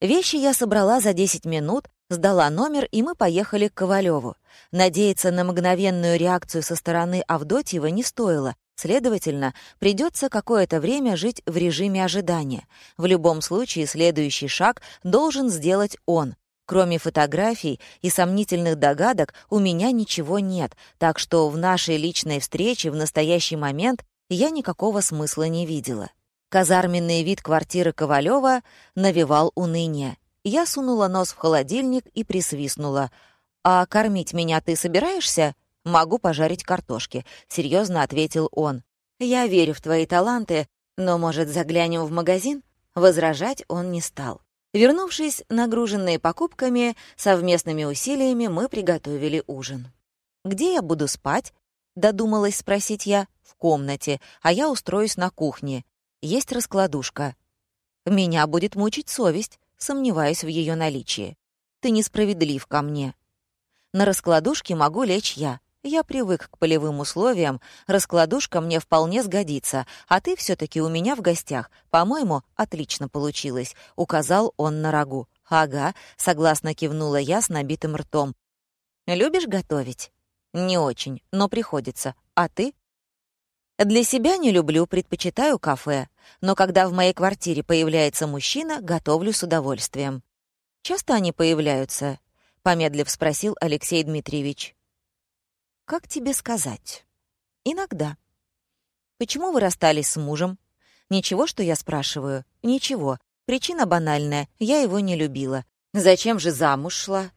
Вещи я собрала за 10 минут, сдала номер, и мы поехали к Ковалеву. Надеяться на мгновенную реакцию со стороны Авдотьева не стоило, следовательно, придется какое-то время жить в режиме ожидания. В любом случае, следующий шаг должен сделать он. Кроме фотографий и сомнительных догадок, у меня ничего нет, так что в нашей личной встрече в настоящий момент я никакого смысла не видела. Казарменный вид квартиры Ковалева навевал уныние. Я сунула нос в холодильник и присвистнула. «А кормить меня ты собираешься?» «Могу пожарить картошки», — серьезно ответил он. «Я верю в твои таланты, но, может, заглянем в магазин?» Возражать он не стал. Вернувшись, нагруженные покупками, совместными усилиями мы приготовили ужин. «Где я буду спать?» — додумалась спросить я. «В комнате, а я устроюсь на кухне. Есть раскладушка. Меня будет мучить совесть, сомневаясь в ее наличии. Ты несправедлив ко мне. На раскладушке могу лечь я. Я привык к полевым условиям, раскладушка мне вполне сгодится, а ты все таки у меня в гостях. По-моему, отлично получилось», — указал он на рагу. «Ага», — согласно кивнула я с набитым ртом. «Любишь готовить?» «Не очень, но приходится. А ты?» Для себя не люблю, предпочитаю кафе, но когда в моей квартире появляется мужчина, готовлю с удовольствием. Часто они появляются? Помедлив спросил Алексей Дмитриевич. Как тебе сказать? Иногда. Почему вы расстались с мужем? Ничего, что я спрашиваю? Ничего. Причина банальная. Я его не любила. Зачем же замуж шла?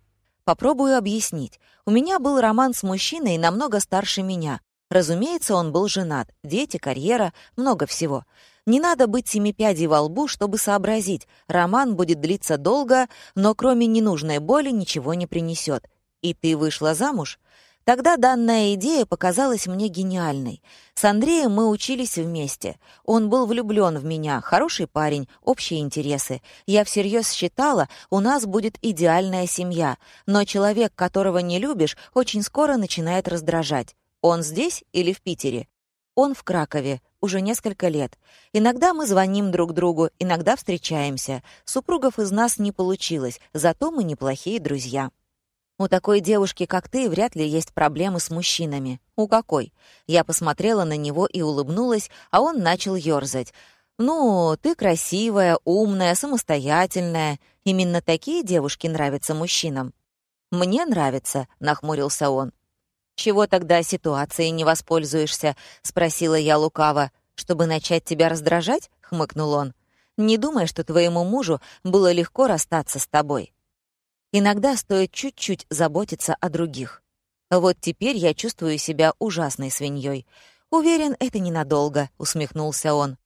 Попробую объяснить. У меня был роман с мужчиной намного старше меня. Разумеется, он был женат, дети, карьера, много всего. Не надо быть семипядей во лбу, чтобы сообразить. Роман будет длиться долго, но кроме ненужной боли ничего не принесет. И ты вышла замуж? Тогда данная идея показалась мне гениальной. С Андреем мы учились вместе. Он был влюблен в меня, хороший парень, общие интересы. Я всерьез считала, у нас будет идеальная семья. Но человек, которого не любишь, очень скоро начинает раздражать. Он здесь или в Питере? Он в Кракове, уже несколько лет. Иногда мы звоним друг другу, иногда встречаемся. Супругов из нас не получилось, зато мы неплохие друзья. У такой девушки, как ты, вряд ли есть проблемы с мужчинами. У какой? Я посмотрела на него и улыбнулась, а он начал ёрзать. «Ну, ты красивая, умная, самостоятельная. Именно такие девушки нравятся мужчинам». «Мне нравится», — нахмурился он. «Чего тогда ситуацией не воспользуешься?» — спросила я лукаво. «Чтобы начать тебя раздражать?» — хмыкнул он. «Не думай, что твоему мужу было легко расстаться с тобой. Иногда стоит чуть-чуть заботиться о других. Вот теперь я чувствую себя ужасной свиньей. Уверен, это ненадолго», — усмехнулся он.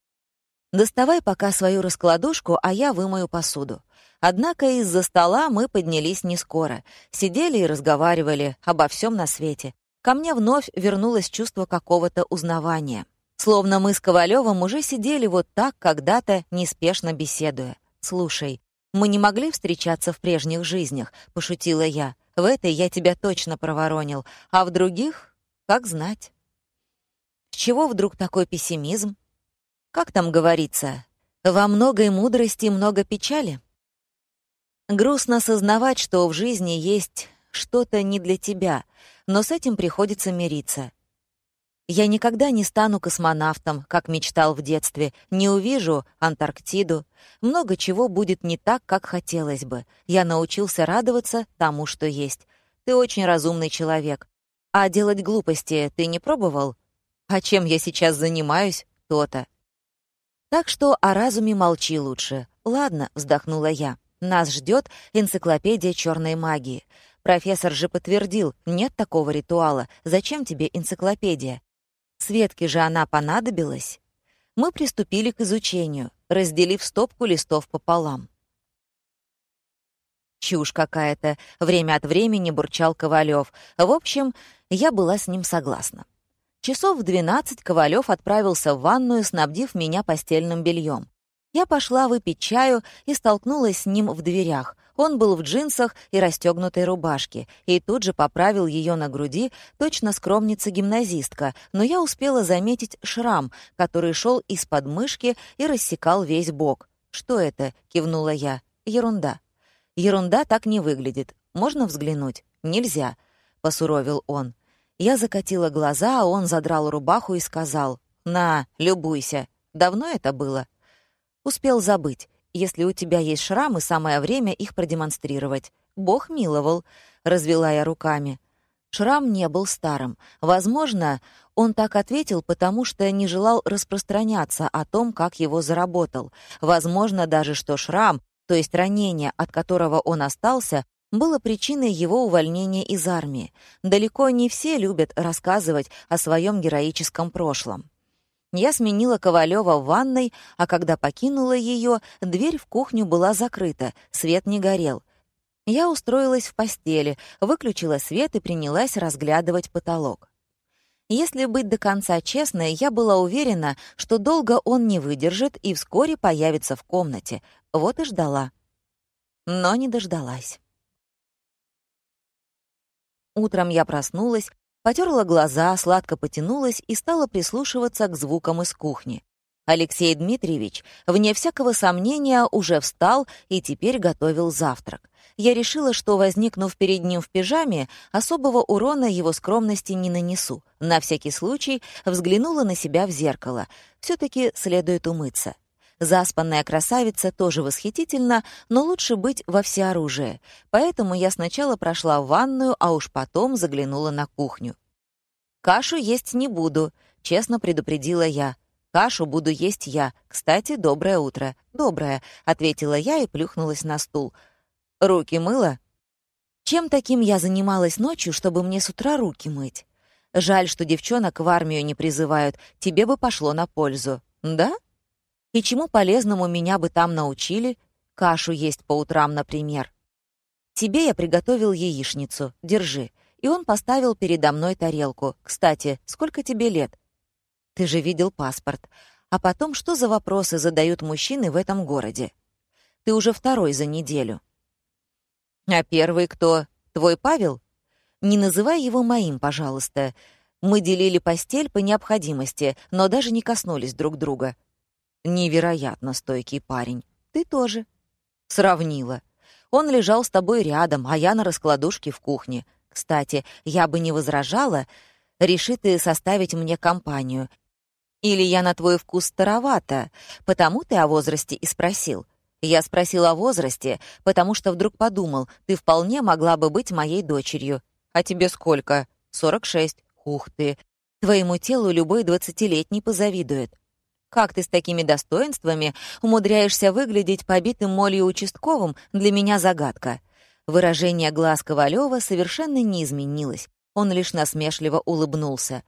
«Доставай пока свою раскладушку, а я вымою посуду». Однако из-за стола мы поднялись не скоро, сидели и разговаривали обо всем на свете ко мне вновь вернулось чувство какого-то узнавания. Словно мы с Ковалевым уже сидели вот так когда-то, неспешно беседуя. «Слушай, мы не могли встречаться в прежних жизнях», — пошутила я. «В этой я тебя точно проворонил, а в других — как знать». С чего вдруг такой пессимизм? Как там говорится? Во многой мудрости много печали. Грустно сознавать, что в жизни есть что-то не для тебя, но с этим приходится мириться. Я никогда не стану космонавтом, как мечтал в детстве, не увижу Антарктиду. Много чего будет не так, как хотелось бы. Я научился радоваться тому, что есть. Ты очень разумный человек. А делать глупости ты не пробовал? А чем я сейчас занимаюсь? То-то. Так что о разуме молчи лучше. Ладно, вздохнула я. Нас ждет энциклопедия черной магии. Профессор же подтвердил, нет такого ритуала. Зачем тебе энциклопедия? Светке же она понадобилась. Мы приступили к изучению, разделив стопку листов пополам. Чушь какая-то, время от времени бурчал Ковалев. В общем, я была с ним согласна. Часов в двенадцать Ковалев отправился в ванную, снабдив меня постельным бельем. Я пошла выпить чаю и столкнулась с ним в дверях. Он был в джинсах и расстегнутой рубашке, и тут же поправил ее на груди, точно скромница-гимназистка, но я успела заметить шрам, который шел из-под мышки и рассекал весь бок. «Что это?» — кивнула я. Ерунда. Ерунда так не выглядит. Можно взглянуть? Нельзя, посуровил он. Я закатила глаза, а он задрал рубаху и сказал: "На, любуйся. Давно это было?" Успел забыть. Если у тебя есть шрамы, самое время их продемонстрировать. Бог миловал, развела я руками. Шрам не был старым. Возможно, он так ответил, потому что не желал распространяться о том, как его заработал. Возможно даже, что шрам, то есть ранение, от которого он остался, было причиной его увольнения из армии. Далеко не все любят рассказывать о своем героическом прошлом. Я сменила Ковалева в ванной, а когда покинула ее, дверь в кухню была закрыта, свет не горел. Я устроилась в постели, выключила свет и принялась разглядывать потолок. Если быть до конца честной, я была уверена, что долго он не выдержит и вскоре появится в комнате. Вот и ждала. Но не дождалась. Утром я проснулась, потерла глаза, сладко потянулась и стала прислушиваться к звукам из кухни. Алексей Дмитриевич, вне всякого сомнения, уже встал и теперь готовил завтрак. Я решила, что, возникнув перед ним в пижаме, особого урона его скромности не нанесу. На всякий случай взглянула на себя в зеркало. все таки следует умыться. Заспанная красавица тоже восхитительна, но лучше быть во всеоружии. Поэтому я сначала прошла в ванную, а уж потом заглянула на кухню. «Кашу есть не буду», — честно предупредила я. Кашу буду есть я. Кстати, доброе утро. Доброе, ответила я и плюхнулась на стул. Руки мыла? Чем таким я занималась ночью, чтобы мне с утра руки мыть? Жаль, что девчонок в армию не призывают. Тебе бы пошло на пользу. Да? И чему полезному меня бы там научили? Кашу есть по утрам, например. Тебе я приготовил яичницу. Держи. И он поставил передо мной тарелку. Кстати, сколько тебе лет? Ты же видел паспорт. А потом, что за вопросы задают мужчины в этом городе? Ты уже второй за неделю. А первый кто? Твой Павел? Не называй его моим, пожалуйста. Мы делили постель по необходимости, но даже не коснулись друг друга. Невероятно стойкий парень. Ты тоже. Сравнила. Он лежал с тобой рядом, а я на раскладушке в кухне. Кстати, я бы не возражала, реши ты составить мне компанию, или я на твой вкус старовата, потому ты о возрасте и спросил. Я спросил о возрасте, потому что вдруг подумал, ты вполне могла бы быть моей дочерью. А тебе сколько? Сорок шесть. Ух ты. Твоему телу любой двадцатилетний позавидует. Как ты с такими достоинствами умудряешься выглядеть побитым молью участковым, для меня загадка. Выражение глаз Ковалева совершенно не изменилось. Он лишь насмешливо улыбнулся.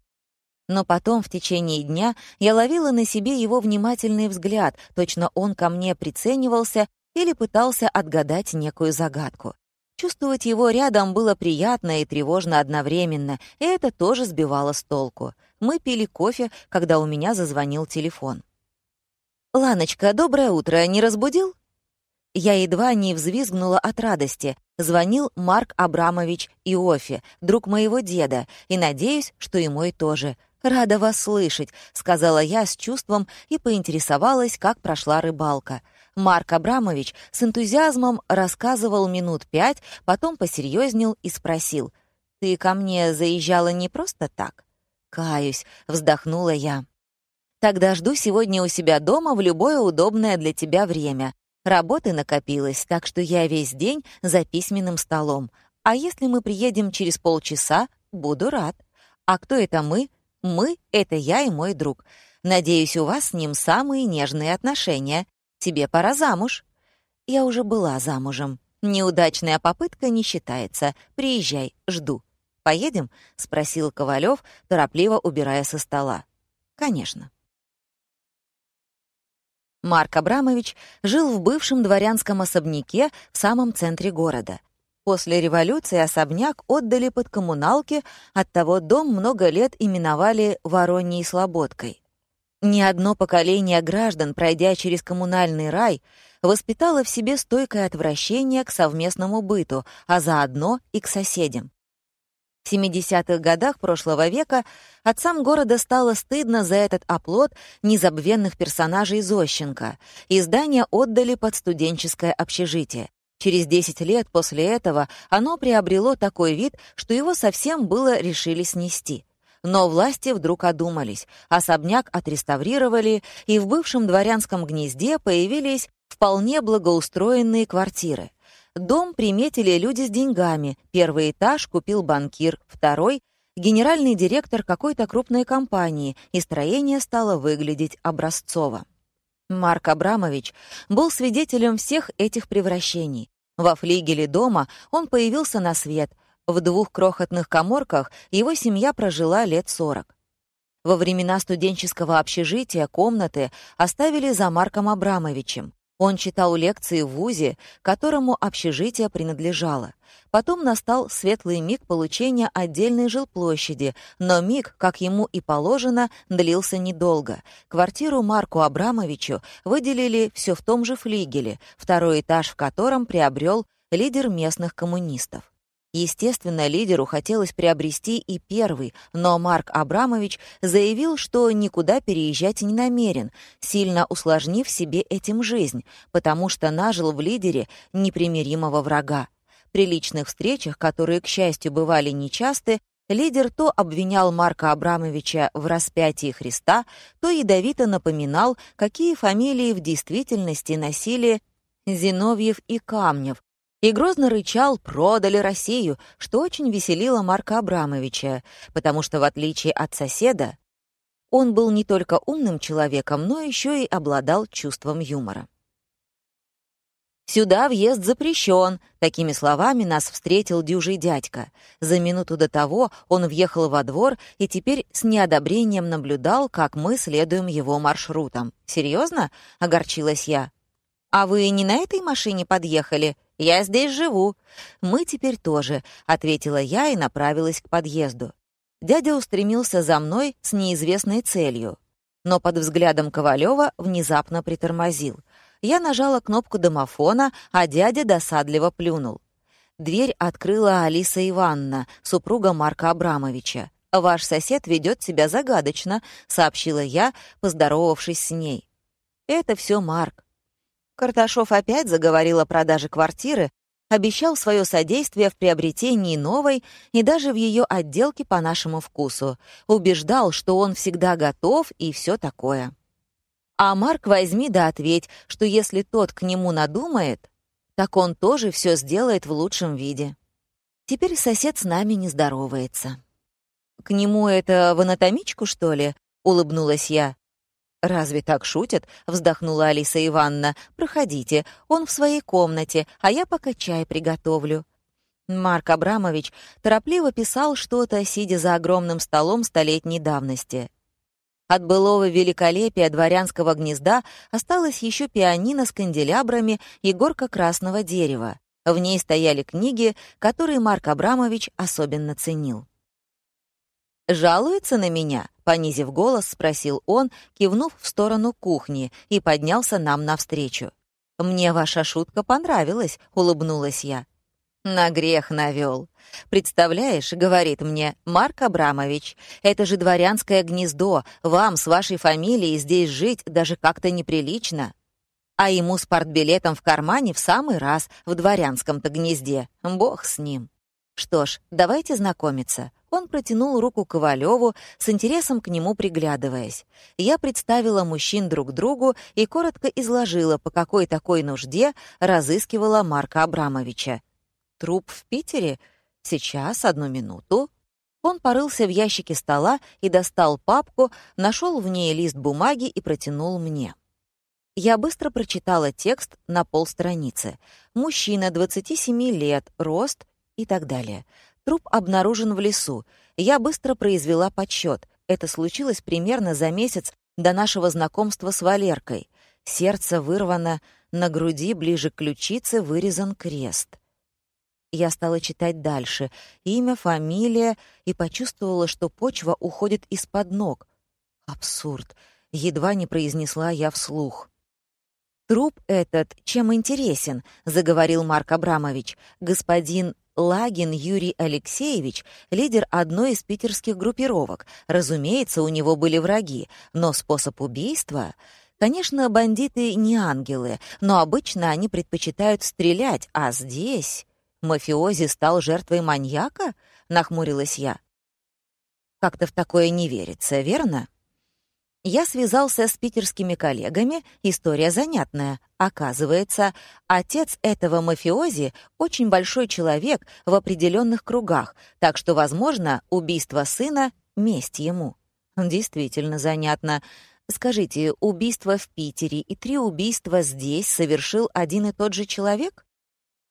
Но потом, в течение дня, я ловила на себе его внимательный взгляд, точно он ко мне приценивался или пытался отгадать некую загадку. Чувствовать его рядом было приятно и тревожно одновременно, и это тоже сбивало с толку. Мы пили кофе, когда у меня зазвонил телефон. «Ланочка, доброе утро, не разбудил?» Я едва не взвизгнула от радости. Звонил Марк Абрамович Иофи, друг моего деда, и надеюсь, что и мой тоже. «Рада вас слышать», — сказала я с чувством и поинтересовалась, как прошла рыбалка. Марк Абрамович с энтузиазмом рассказывал минут пять, потом посерьезнел и спросил. «Ты ко мне заезжала не просто так?» «Каюсь», — вздохнула я. «Тогда жду сегодня у себя дома в любое удобное для тебя время. Работы накопилось, так что я весь день за письменным столом. А если мы приедем через полчаса, буду рад. А кто это мы? Мы — это я и мой друг. Надеюсь, у вас с ним самые нежные отношения. Тебе пора замуж». Я уже была замужем. Неудачная попытка не считается. Приезжай, жду. «Поедем?» — спросил Ковалев, торопливо убирая со стола. «Конечно». Марк Абрамович жил в бывшем дворянском особняке в самом центре города. После революции особняк отдали под коммуналки, оттого дом много лет именовали Вороньей Слободкой. Ни одно поколение граждан, пройдя через коммунальный рай, воспитало в себе стойкое отвращение к совместному быту, а заодно и к соседям. В 70-х годах прошлого века отцам города стало стыдно за этот оплот незабвенных персонажей Зощенко, и здание отдали под студенческое общежитие. Через 10 лет после этого оно приобрело такой вид, что его совсем было решили снести. Но власти вдруг одумались, особняк отреставрировали, и в бывшем дворянском гнезде появились вполне благоустроенные квартиры. Дом приметили люди с деньгами. Первый этаж купил банкир, второй — генеральный директор какой-то крупной компании, и строение стало выглядеть образцово. Марк Абрамович был свидетелем всех этих превращений. Во флигеле дома он появился на свет. В двух крохотных коморках его семья прожила лет сорок. Во времена студенческого общежития комнаты оставили за Марком Абрамовичем. Он читал лекции в ВУЗе, которому общежитие принадлежало. Потом настал светлый миг получения отдельной жилплощади, но миг, как ему и положено, длился недолго. Квартиру Марку Абрамовичу выделили все в том же флигеле, второй этаж в котором приобрел лидер местных коммунистов. Естественно, лидеру хотелось приобрести и первый, но Марк Абрамович заявил, что никуда переезжать не намерен, сильно усложнив себе этим жизнь, потому что нажил в лидере непримиримого врага. При личных встречах, которые, к счастью, бывали нечасты, лидер то обвинял Марка Абрамовича в распятии Христа, то ядовито напоминал, какие фамилии в действительности носили Зиновьев и Камнев, и грозно рычал «продали Россию», что очень веселило Марка Абрамовича, потому что, в отличие от соседа, он был не только умным человеком, но еще и обладал чувством юмора. «Сюда въезд запрещен», — такими словами нас встретил дюжий дядька. За минуту до того он въехал во двор и теперь с неодобрением наблюдал, как мы следуем его маршрутам. «Серьезно?» — огорчилась я. «А вы не на этой машине подъехали?» «Я здесь живу». «Мы теперь тоже», — ответила я и направилась к подъезду. Дядя устремился за мной с неизвестной целью, но под взглядом Ковалева внезапно притормозил. Я нажала кнопку домофона, а дядя досадливо плюнул. Дверь открыла Алиса Ивановна, супруга Марка Абрамовича. «Ваш сосед ведет себя загадочно», — сообщила я, поздоровавшись с ней. «Это все Марк. Карташов опять заговорил о продаже квартиры, обещал свое содействие в приобретении новой и даже в ее отделке по нашему вкусу, убеждал, что он всегда готов и все такое. А Марк возьми да ответь, что если тот к нему надумает, так он тоже все сделает в лучшем виде. Теперь сосед с нами не здоровается. «К нему это в анатомичку, что ли?» — улыбнулась я. «Разве так шутят?» — вздохнула Алиса Ивановна. «Проходите, он в своей комнате, а я пока чай приготовлю». Марк Абрамович торопливо писал что-то, сидя за огромным столом столетней давности. От былого великолепия дворянского гнезда осталось еще пианино с канделябрами и горка красного дерева. В ней стояли книги, которые Марк Абрамович особенно ценил. «Жалуется на меня?» — понизив голос, спросил он, кивнув в сторону кухни, и поднялся нам навстречу. «Мне ваша шутка понравилась», — улыбнулась я. На грех навел. «Представляешь, — говорит мне, — Марк Абрамович, это же дворянское гнездо, вам с вашей фамилией здесь жить даже как-то неприлично. А ему с партбилетом в кармане в самый раз в дворянском-то гнезде. Бог с ним. Что ж, давайте знакомиться. Он протянул руку Ковалеву, с интересом к нему приглядываясь. Я представила мужчин друг другу и коротко изложила, по какой такой нужде разыскивала Марка Абрамовича. «Труп в Питере? Сейчас, одну минуту». Он порылся в ящике стола и достал папку, нашел в ней лист бумаги и протянул мне. Я быстро прочитала текст на полстраницы. Мужчина, 27 лет, рост и так далее. Труп обнаружен в лесу. Я быстро произвела подсчет. Это случилось примерно за месяц до нашего знакомства с Валеркой. Сердце вырвано, на груди ближе к ключице вырезан крест. Я стала читать дальше. Имя, фамилия, и почувствовала, что почва уходит из-под ног. Абсурд. Едва не произнесла я вслух. «Труп этот чем интересен?» — заговорил Марк Абрамович. «Господин Лагин Юрий Алексеевич, лидер одной из питерских группировок. Разумеется, у него были враги, но способ убийства... Конечно, бандиты не ангелы, но обычно они предпочитают стрелять, а здесь... Мафиози стал жертвой маньяка? Нахмурилась я. Как-то в такое не верится, верно? Я связался с питерскими коллегами, история занятная. Оказывается, отец этого мафиози очень большой человек в определенных кругах, так что, возможно, убийство сына — месть ему. Действительно занятно. Скажите, убийство в Питере и три убийства здесь совершил один и тот же человек?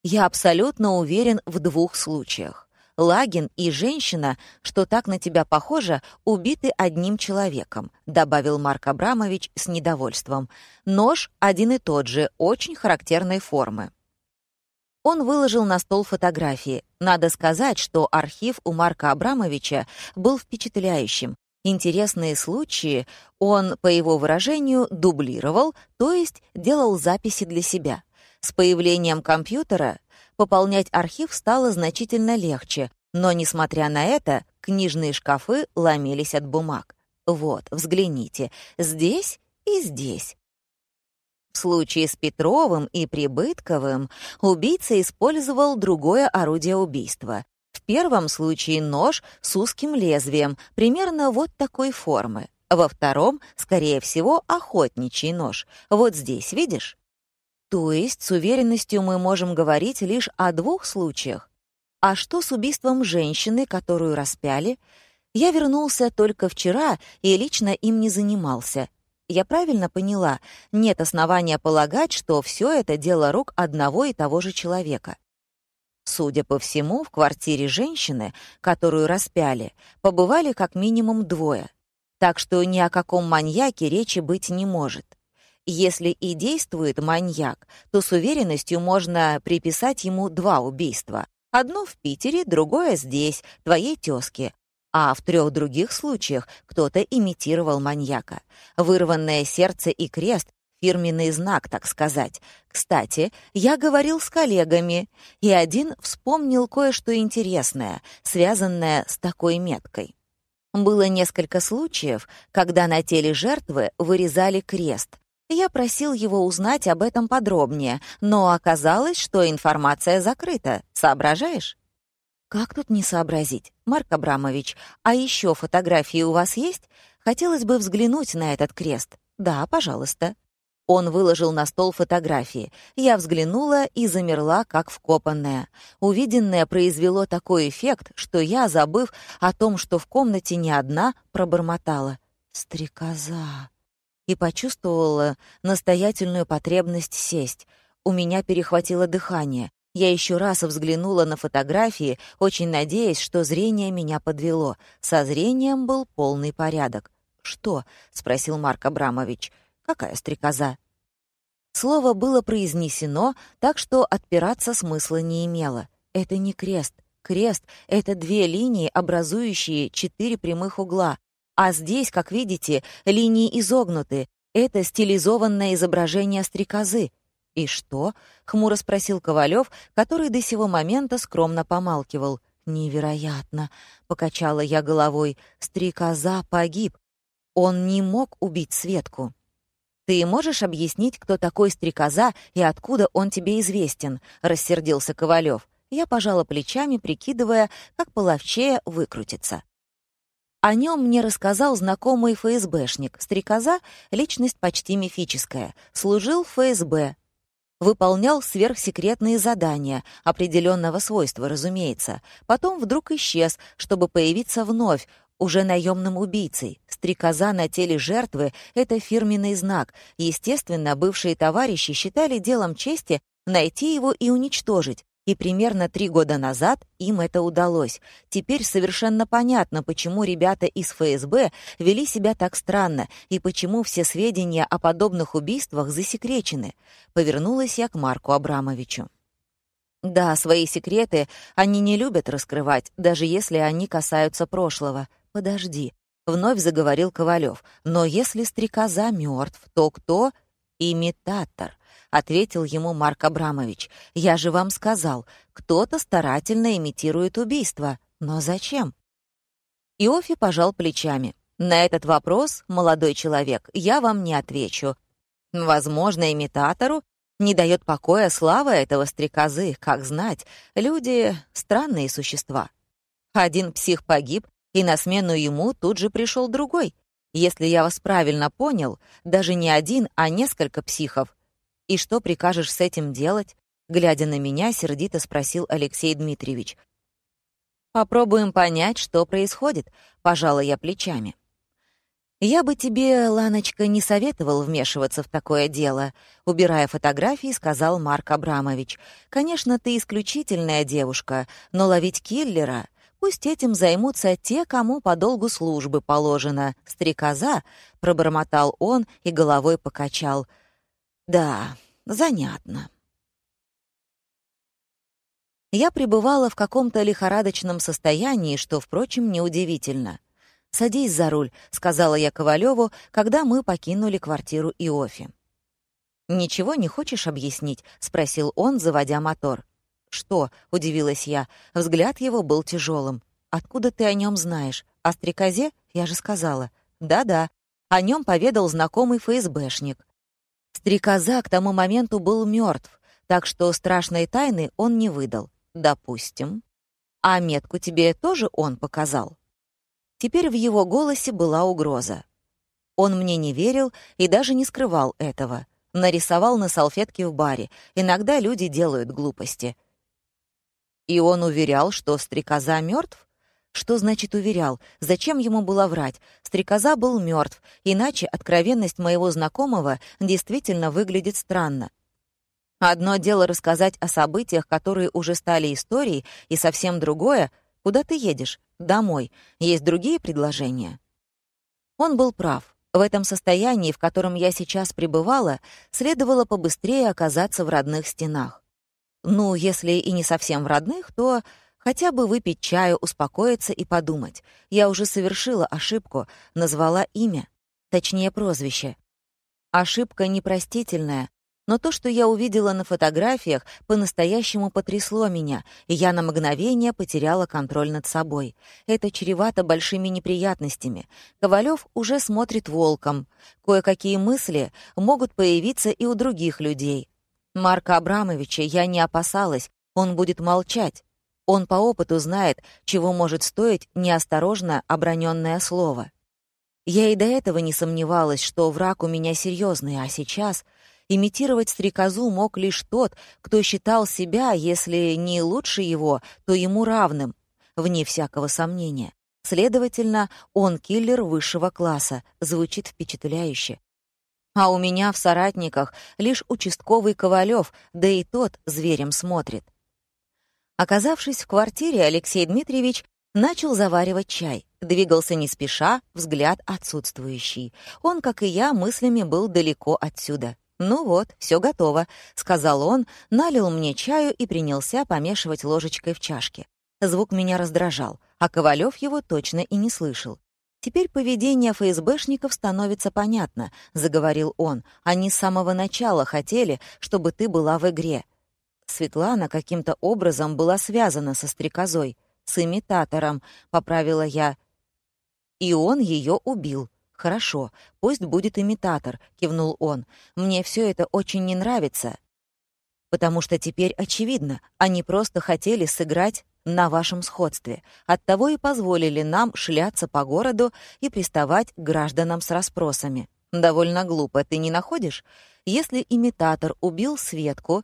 Я абсолютно уверен в двух случаях. Лагин и женщина, что так на тебя похожа, убиты одним человеком», — добавил Марк Абрамович с недовольством. «Нож один и тот же, очень характерной формы». Он выложил на стол фотографии. Надо сказать, что архив у Марка Абрамовича был впечатляющим. Интересные случаи он, по его выражению, дублировал, то есть делал записи для себя. С появлением компьютера пополнять архив стало значительно легче, но, несмотря на это, книжные шкафы ломились от бумаг. Вот, взгляните, здесь и здесь. В случае с Петровым и Прибытковым убийца использовал другое орудие убийства. В первом случае нож с узким лезвием, примерно вот такой формы. Во втором, скорее всего, охотничий нож. Вот здесь, видишь? То есть с уверенностью мы можем говорить лишь о двух случаях. А что с убийством женщины, которую распяли? Я вернулся только вчера и лично им не занимался. Я правильно поняла, нет основания полагать, что все это дело рук одного и того же человека. Судя по всему, в квартире женщины, которую распяли, побывали как минимум двое. Так что ни о каком маньяке речи быть не может. Если и действует маньяк, то с уверенностью можно приписать ему два убийства. Одно в Питере, другое здесь, твоей тезке. А в трех других случаях кто-то имитировал маньяка. Вырванное сердце и крест — фирменный знак, так сказать. Кстати, я говорил с коллегами, и один вспомнил кое-что интересное, связанное с такой меткой. Было несколько случаев, когда на теле жертвы вырезали крест, я просил его узнать об этом подробнее, но оказалось, что информация закрыта. Соображаешь? Как тут не сообразить? Марк Абрамович, а еще фотографии у вас есть? Хотелось бы взглянуть на этот крест. Да, пожалуйста. Он выложил на стол фотографии. Я взглянула и замерла, как вкопанная. Увиденное произвело такой эффект, что я, забыв о том, что в комнате не одна, пробормотала. «Стрекоза!» И почувствовала настоятельную потребность сесть. У меня перехватило дыхание. Я еще раз взглянула на фотографии, очень надеясь, что зрение меня подвело. Со зрением был полный порядок. «Что?» — спросил Марк Абрамович. «Какая стрекоза?» Слово было произнесено, так что отпираться смысла не имело. Это не крест. Крест — это две линии, образующие четыре прямых угла. А здесь, как видите, линии изогнуты. Это стилизованное изображение стрекозы. «И что?» — хмуро спросил Ковалев, который до сего момента скромно помалкивал. «Невероятно!» — покачала я головой. «Стрекоза погиб. Он не мог убить Светку». «Ты можешь объяснить, кто такой Стрекоза и откуда он тебе известен?» — рассердился Ковалев. Я пожала плечами, прикидывая, как половчее выкрутиться. О нем мне рассказал знакомый ФСБшник. Стрекоза — личность почти мифическая. Служил в ФСБ. Выполнял сверхсекретные задания, определенного свойства, разумеется. Потом вдруг исчез, чтобы появиться вновь, уже наемным убийцей. Стрекоза на теле жертвы — это фирменный знак. Естественно, бывшие товарищи считали делом чести найти его и уничтожить. И примерно три года назад им это удалось. Теперь совершенно понятно, почему ребята из ФСБ вели себя так странно и почему все сведения о подобных убийствах засекречены. Повернулась я к Марку Абрамовичу. Да, свои секреты они не любят раскрывать, даже если они касаются прошлого. Подожди, вновь заговорил Ковалев. Но если стрекоза мертв, то кто? Имитатор. — ответил ему Марк Абрамович. «Я же вам сказал, кто-то старательно имитирует убийство. Но зачем?» Иофи пожал плечами. «На этот вопрос, молодой человек, я вам не отвечу. Возможно, имитатору не дает покоя слава этого стрекозы, как знать. Люди — странные существа. Один псих погиб, и на смену ему тут же пришел другой. Если я вас правильно понял, даже не один, а несколько психов. И что прикажешь с этим делать? Глядя на меня, сердито спросил Алексей Дмитриевич. «Попробуем понять, что происходит», — пожала я плечами. «Я бы тебе, Ланочка, не советовал вмешиваться в такое дело», — убирая фотографии, сказал Марк Абрамович. «Конечно, ты исключительная девушка, но ловить киллера Пусть этим займутся те, кому по долгу службы положено. Стрекоза, — пробормотал он и головой покачал. Да, занятно. Я пребывала в каком-то лихорадочном состоянии, что, впрочем, неудивительно. «Садись за руль», — сказала я Ковалеву, когда мы покинули квартиру Иофи. «Ничего не хочешь объяснить?» — спросил он, заводя мотор. «Что?» — удивилась я. Взгляд его был тяжелым. «Откуда ты о нем знаешь? О стрекозе?» Я же сказала. «Да-да». О нем поведал знакомый ФСБшник. Стрекоза к тому моменту был мертв, так что страшной тайны он не выдал. Допустим. А метку тебе тоже он показал? Теперь в его голосе была угроза. Он мне не верил и даже не скрывал этого. Нарисовал на салфетке в баре. Иногда люди делают глупости. И он уверял, что стрекоза мертв? Что значит уверял? Зачем ему было врать? Стрекоза был мертв, иначе откровенность моего знакомого действительно выглядит странно. Одно дело рассказать о событиях, которые уже стали историей, и совсем другое — куда ты едешь? Домой. Есть другие предложения? Он был прав. В этом состоянии, в котором я сейчас пребывала, следовало побыстрее оказаться в родных стенах. Ну, если и не совсем в родных, то хотя бы выпить чаю, успокоиться и подумать. Я уже совершила ошибку, назвала имя, точнее прозвище. Ошибка непростительная, но то, что я увидела на фотографиях, по-настоящему потрясло меня, и я на мгновение потеряла контроль над собой. Это чревато большими неприятностями. Ковалев уже смотрит волком. Кое-какие мысли могут появиться и у других людей. Марка Абрамовича я не опасалась, он будет молчать. Он по опыту знает, чего может стоить неосторожно оброненное слово. Я и до этого не сомневалась, что враг у меня серьезный, а сейчас имитировать стрекозу мог лишь тот, кто считал себя, если не лучше его, то ему равным, вне всякого сомнения. Следовательно, он киллер высшего класса, звучит впечатляюще. А у меня в соратниках лишь участковый Ковалев, да и тот зверем смотрит. Оказавшись в квартире, Алексей Дмитриевич начал заваривать чай. Двигался не спеша, взгляд отсутствующий. Он, как и я, мыслями был далеко отсюда. «Ну вот, все готово», — сказал он, налил мне чаю и принялся помешивать ложечкой в чашке. Звук меня раздражал, а Ковалев его точно и не слышал. «Теперь поведение ФСБшников становится понятно», — заговорил он. «Они с самого начала хотели, чтобы ты была в игре». Светлана каким-то образом была связана со стрекозой, с имитатором, поправила я. И он ее убил. «Хорошо, пусть будет имитатор», — кивнул он. «Мне все это очень не нравится, потому что теперь очевидно, они просто хотели сыграть на вашем сходстве. Оттого и позволили нам шляться по городу и приставать к гражданам с расспросами. Довольно глупо, ты не находишь? Если имитатор убил Светку,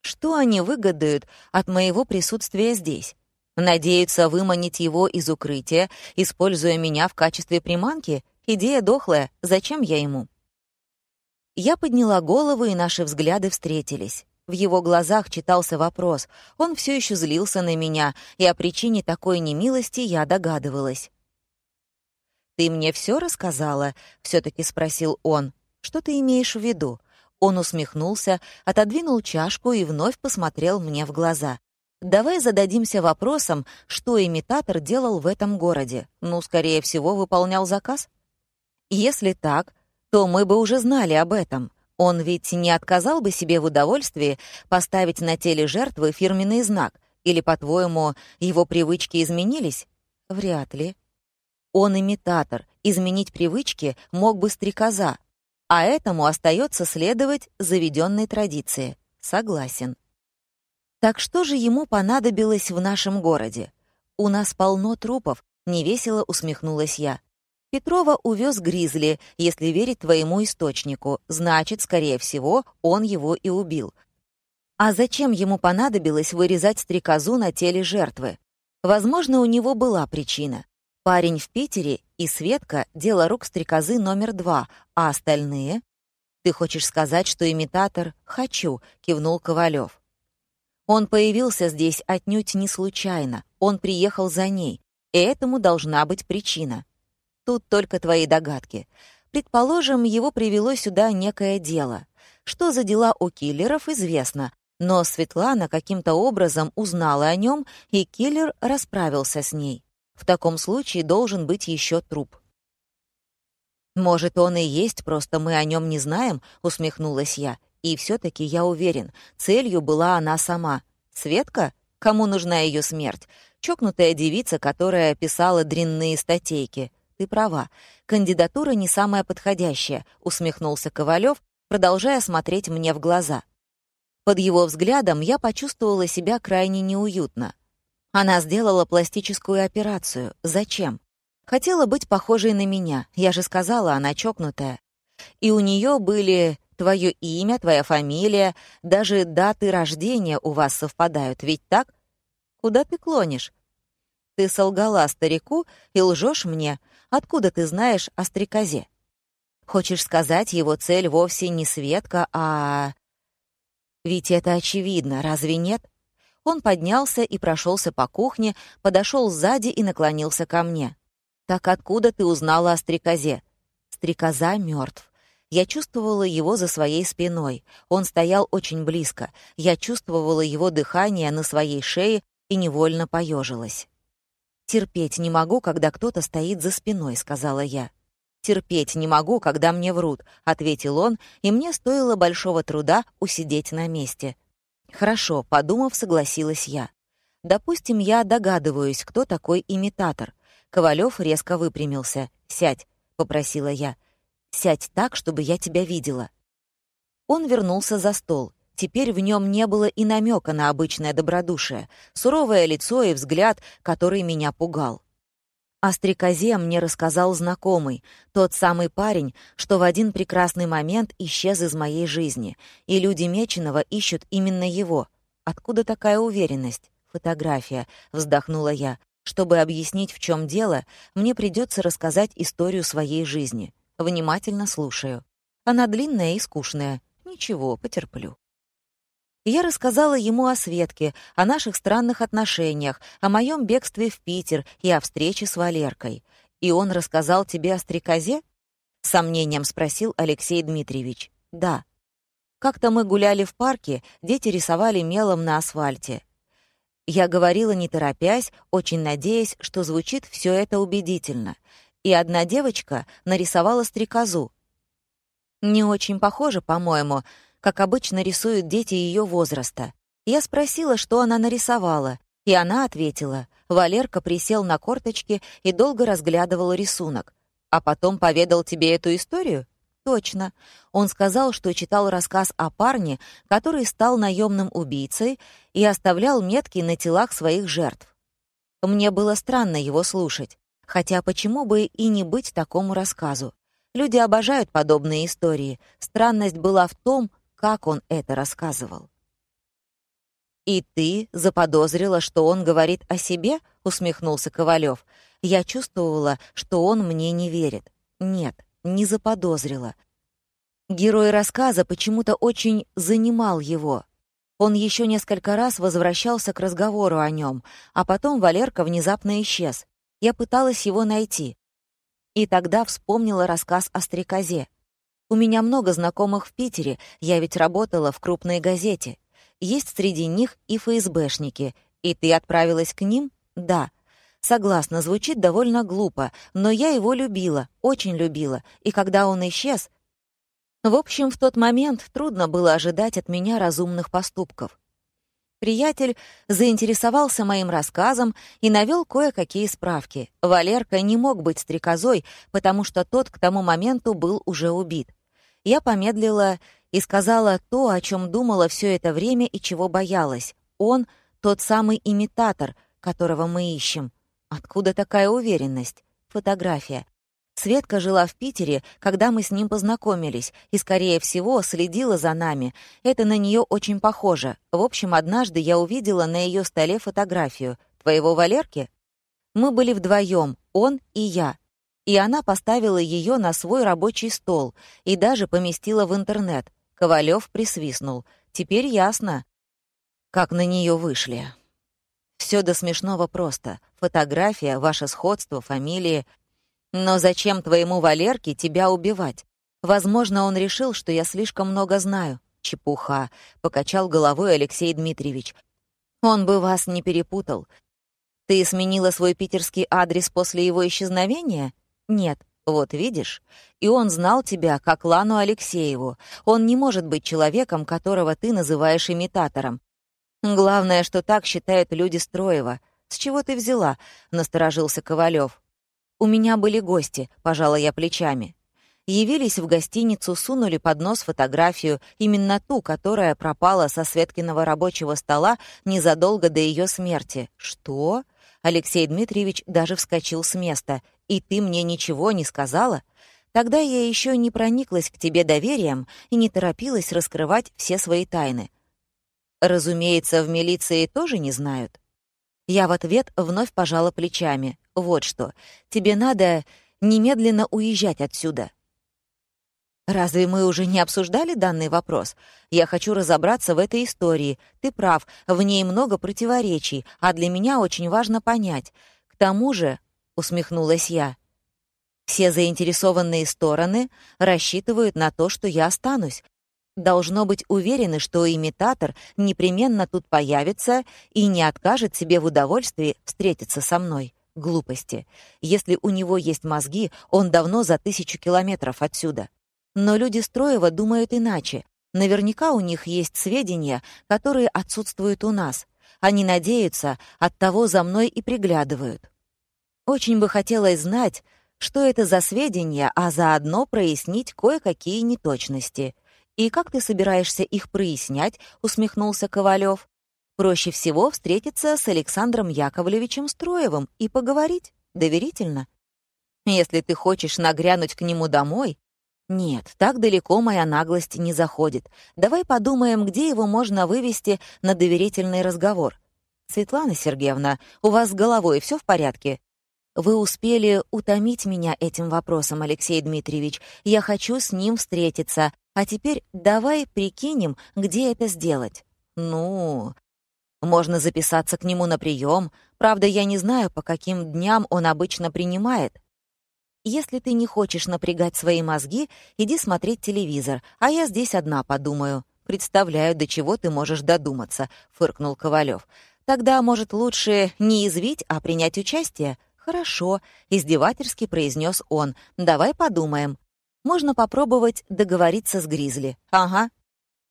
что они выгодают от моего присутствия здесь? Надеются выманить его из укрытия, используя меня в качестве приманки? Идея дохлая, зачем я ему? Я подняла голову, и наши взгляды встретились. В его глазах читался вопрос. Он все еще злился на меня, и о причине такой немилости я догадывалась. «Ты мне все рассказала?» — все-таки спросил он. «Что ты имеешь в виду?» Он усмехнулся, отодвинул чашку и вновь посмотрел мне в глаза. «Давай зададимся вопросом, что имитатор делал в этом городе. Ну, скорее всего, выполнял заказ?» «Если так, то мы бы уже знали об этом. Он ведь не отказал бы себе в удовольствии поставить на теле жертвы фирменный знак. Или, по-твоему, его привычки изменились? Вряд ли. Он имитатор. Изменить привычки мог бы стрекоза. А этому остается следовать заведенной традиции. Согласен. Так что же ему понадобилось в нашем городе? У нас полно трупов, невесело усмехнулась я. Петрова увез Гризли, если верить твоему источнику. Значит, скорее всего, он его и убил. А зачем ему понадобилось вырезать стрекозу на теле жертвы? Возможно, у него была причина. Парень в Питере и Светка — дело рук стрекозы номер два, а остальные? Ты хочешь сказать, что имитатор «хочу», — кивнул Ковалев. Он появился здесь отнюдь не случайно. Он приехал за ней, и этому должна быть причина. Тут только твои догадки. Предположим, его привело сюда некое дело. Что за дела у киллеров, известно. Но Светлана каким-то образом узнала о нем, и киллер расправился с ней. В таком случае должен быть еще труп. «Может, он и есть, просто мы о нем не знаем», — усмехнулась я. «И все-таки я уверен, целью была она сама. Светка? Кому нужна ее смерть? Чокнутая девица, которая писала дрянные статейки. «Ты права. Кандидатура не самая подходящая», — усмехнулся Ковалев, продолжая смотреть мне в глаза. Под его взглядом я почувствовала себя крайне неуютно. Она сделала пластическую операцию. Зачем? Хотела быть похожей на меня. Я же сказала, она чокнутая. И у нее были твое имя, твоя фамилия, даже даты рождения у вас совпадают, ведь так? Куда ты клонишь? Ты солгала старику и лжешь мне, Откуда ты знаешь о стрекозе? Хочешь сказать, его цель вовсе не Светка, а... Ведь это очевидно, разве нет? Он поднялся и прошелся по кухне, подошел сзади и наклонился ко мне. «Так откуда ты узнала о стрекозе?» Стрекоза мертв. Я чувствовала его за своей спиной. Он стоял очень близко. Я чувствовала его дыхание на своей шее и невольно поежилась. «Терпеть не могу, когда кто-то стоит за спиной», — сказала я. «Терпеть не могу, когда мне врут», — ответил он, и мне стоило большого труда усидеть на месте. «Хорошо», — подумав, согласилась я. «Допустим, я догадываюсь, кто такой имитатор». Ковалев резко выпрямился. «Сядь», — попросила я. «Сядь так, чтобы я тебя видела». Он вернулся за стол. Теперь в нем не было и намека на обычное добродушие, суровое лицо и взгляд, который меня пугал. О стрекозе мне рассказал знакомый, тот самый парень, что в один прекрасный момент исчез из моей жизни, и люди Меченого ищут именно его. Откуда такая уверенность? Фотография, вздохнула я. Чтобы объяснить, в чем дело, мне придется рассказать историю своей жизни. Внимательно слушаю. Она длинная и скучная. Ничего, потерплю я рассказала ему о Светке, о наших странных отношениях, о моем бегстве в Питер и о встрече с Валеркой. И он рассказал тебе о стрекозе? Сомнением спросил Алексей Дмитриевич. Да. Как-то мы гуляли в парке, дети рисовали мелом на асфальте. Я говорила, не торопясь, очень надеясь, что звучит все это убедительно. И одна девочка нарисовала стрекозу. Не очень похоже, по-моему, как обычно рисуют дети ее возраста. Я спросила, что она нарисовала, и она ответила. Валерка присел на корточки и долго разглядывал рисунок. «А потом поведал тебе эту историю?» «Точно. Он сказал, что читал рассказ о парне, который стал наемным убийцей и оставлял метки на телах своих жертв. Мне было странно его слушать. Хотя почему бы и не быть такому рассказу? Люди обожают подобные истории. Странность была в том, как он это рассказывал. «И ты заподозрила, что он говорит о себе?» — усмехнулся Ковалев. «Я чувствовала, что он мне не верит. Нет, не заподозрила. Герой рассказа почему-то очень занимал его. Он еще несколько раз возвращался к разговору о нем, а потом Валерка внезапно исчез. Я пыталась его найти. И тогда вспомнила рассказ о стрекозе. У меня много знакомых в Питере, я ведь работала в крупной газете. Есть среди них и ФСБшники. И ты отправилась к ним? Да. Согласна, звучит довольно глупо, но я его любила, очень любила, и когда он исчез... В общем, в тот момент трудно было ожидать от меня разумных поступков. Приятель заинтересовался моим рассказом и навел кое-какие справки. Валерка не мог быть стрекозой, потому что тот к тому моменту был уже убит. Я помедлила и сказала то, о чем думала все это время и чего боялась. Он — тот самый имитатор, которого мы ищем. Откуда такая уверенность? Фотография. Светка жила в Питере, когда мы с ним познакомились, и, скорее всего, следила за нами. Это на нее очень похоже. В общем, однажды я увидела на ее столе фотографию. Твоего Валерки? Мы были вдвоем, он и я. И она поставила ее на свой рабочий стол и даже поместила в интернет. Ковалев присвистнул. Теперь ясно, как на нее вышли. Все до смешного просто. Фотография, ваше сходство, фамилии — но зачем твоему Валерке тебя убивать? Возможно, он решил, что я слишком много знаю. Чепуха, покачал головой Алексей Дмитриевич. Он бы вас не перепутал. Ты сменила свой питерский адрес после его исчезновения? Нет. Вот видишь? И он знал тебя как Лану Алексееву. Он не может быть человеком, которого ты называешь имитатором. Главное, что так считают люди Строева. С чего ты взяла? насторожился Ковалев. «У меня были гости», — пожала я плечами. Явились в гостиницу, сунули под нос фотографию, именно ту, которая пропала со Светкиного рабочего стола незадолго до ее смерти. «Что?» Алексей Дмитриевич даже вскочил с места. «И ты мне ничего не сказала?» Тогда я еще не прониклась к тебе доверием и не торопилась раскрывать все свои тайны. Разумеется, в милиции тоже не знают. Я в ответ вновь пожала плечами. «Вот что, тебе надо немедленно уезжать отсюда». «Разве мы уже не обсуждали данный вопрос? Я хочу разобраться в этой истории. Ты прав, в ней много противоречий, а для меня очень важно понять. К тому же, — усмехнулась я, — все заинтересованные стороны рассчитывают на то, что я останусь, должно быть уверены, что имитатор непременно тут появится и не откажет себе в удовольствии встретиться со мной. Глупости. Если у него есть мозги, он давно за тысячу километров отсюда. Но люди Строева думают иначе. Наверняка у них есть сведения, которые отсутствуют у нас. Они надеются, оттого за мной и приглядывают. Очень бы хотелось знать, что это за сведения, а заодно прояснить кое-какие неточности — «И как ты собираешься их прояснять?» — усмехнулся Ковалев. «Проще всего встретиться с Александром Яковлевичем Строевым и поговорить доверительно. Если ты хочешь нагрянуть к нему домой...» «Нет, так далеко моя наглость не заходит. Давай подумаем, где его можно вывести на доверительный разговор. Светлана Сергеевна, у вас с головой все в порядке?» Вы успели утомить меня этим вопросом, Алексей Дмитриевич. Я хочу с ним встретиться. А теперь давай прикинем, где это сделать. Ну, можно записаться к нему на прием. Правда, я не знаю, по каким дням он обычно принимает. Если ты не хочешь напрягать свои мозги, иди смотреть телевизор, а я здесь одна подумаю. Представляю, до чего ты можешь додуматься, фыркнул Ковалев. Тогда, может, лучше не извить, а принять участие? Хорошо, издевательски произнес он. Давай подумаем. Можно попробовать договориться с Гризли. Ага.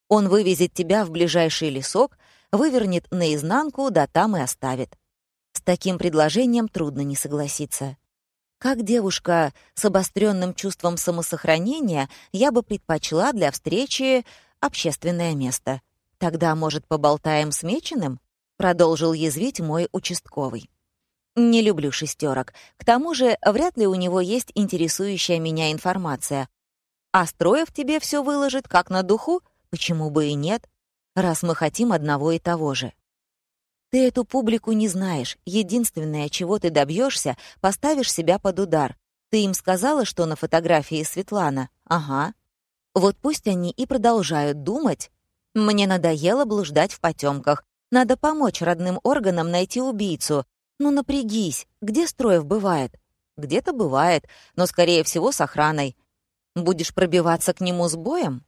Он вывезет тебя в ближайший лесок, вывернет наизнанку, да там и оставит. С таким предложением трудно не согласиться. Как девушка с обостренным чувством самосохранения, я бы предпочла для встречи общественное место. Тогда, может, поболтаем с Меченым? Продолжил язвить мой участковый. Не люблю шестерок. К тому же, вряд ли у него есть интересующая меня информация. А Строев тебе все выложит, как на духу? Почему бы и нет? Раз мы хотим одного и того же. Ты эту публику не знаешь. Единственное, чего ты добьешься, поставишь себя под удар. Ты им сказала, что на фотографии Светлана? Ага. Вот пусть они и продолжают думать. Мне надоело блуждать в потемках. Надо помочь родным органам найти убийцу, «Ну напрягись, где Строев бывает?» «Где-то бывает, но, скорее всего, с охраной. Будешь пробиваться к нему с боем?»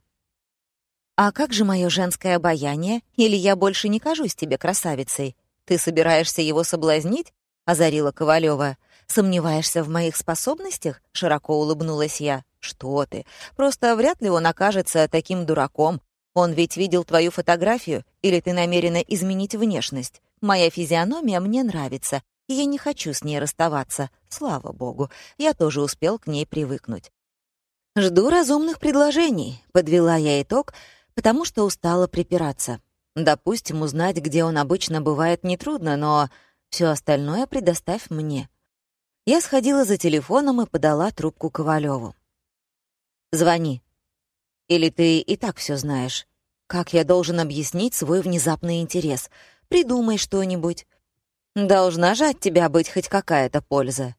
«А как же мое женское обаяние? Или я больше не кажусь тебе красавицей? Ты собираешься его соблазнить?» — озарила Ковалева. «Сомневаешься в моих способностях?» — широко улыбнулась я. «Что ты? Просто вряд ли он окажется таким дураком. Он ведь видел твою фотографию, или ты намерена изменить внешность? Моя физиономия мне нравится, и я не хочу с ней расставаться. Слава богу, я тоже успел к ней привыкнуть. «Жду разумных предложений», — подвела я итог, потому что устала припираться. Допустим, узнать, где он обычно бывает, нетрудно, но все остальное предоставь мне. Я сходила за телефоном и подала трубку Ковалеву. «Звони. Или ты и так все знаешь. Как я должен объяснить свой внезапный интерес? Придумай что-нибудь. Должна же от тебя быть хоть какая-то польза».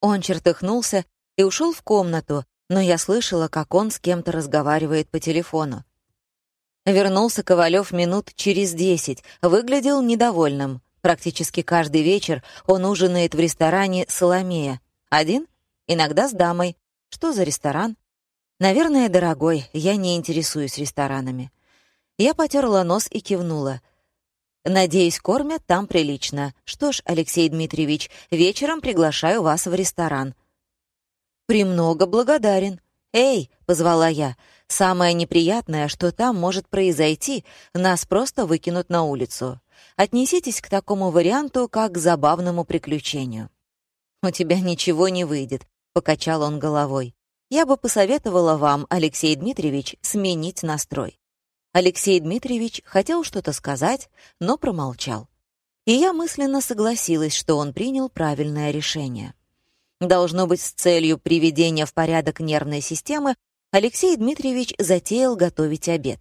Он чертыхнулся и ушел в комнату, но я слышала, как он с кем-то разговаривает по телефону. Вернулся Ковалев минут через десять, выглядел недовольным. Практически каждый вечер он ужинает в ресторане «Соломея». Один? Иногда с дамой. Что за ресторан? Наверное, дорогой, я не интересуюсь ресторанами. Я потерла нос и кивнула. Надеюсь, кормят там прилично. Что ж, Алексей Дмитриевич, вечером приглашаю вас в ресторан. «Премного благодарен». «Эй!» — позвала я. «Самое неприятное, что там может произойти, нас просто выкинут на улицу. Отнеситесь к такому варианту, как к забавному приключению». «У тебя ничего не выйдет», — покачал он головой. «Я бы посоветовала вам, Алексей Дмитриевич, сменить настрой». Алексей Дмитриевич хотел что-то сказать, но промолчал. И я мысленно согласилась, что он принял правильное решение. Должно быть, с целью приведения в порядок нервной системы Алексей Дмитриевич затеял готовить обед.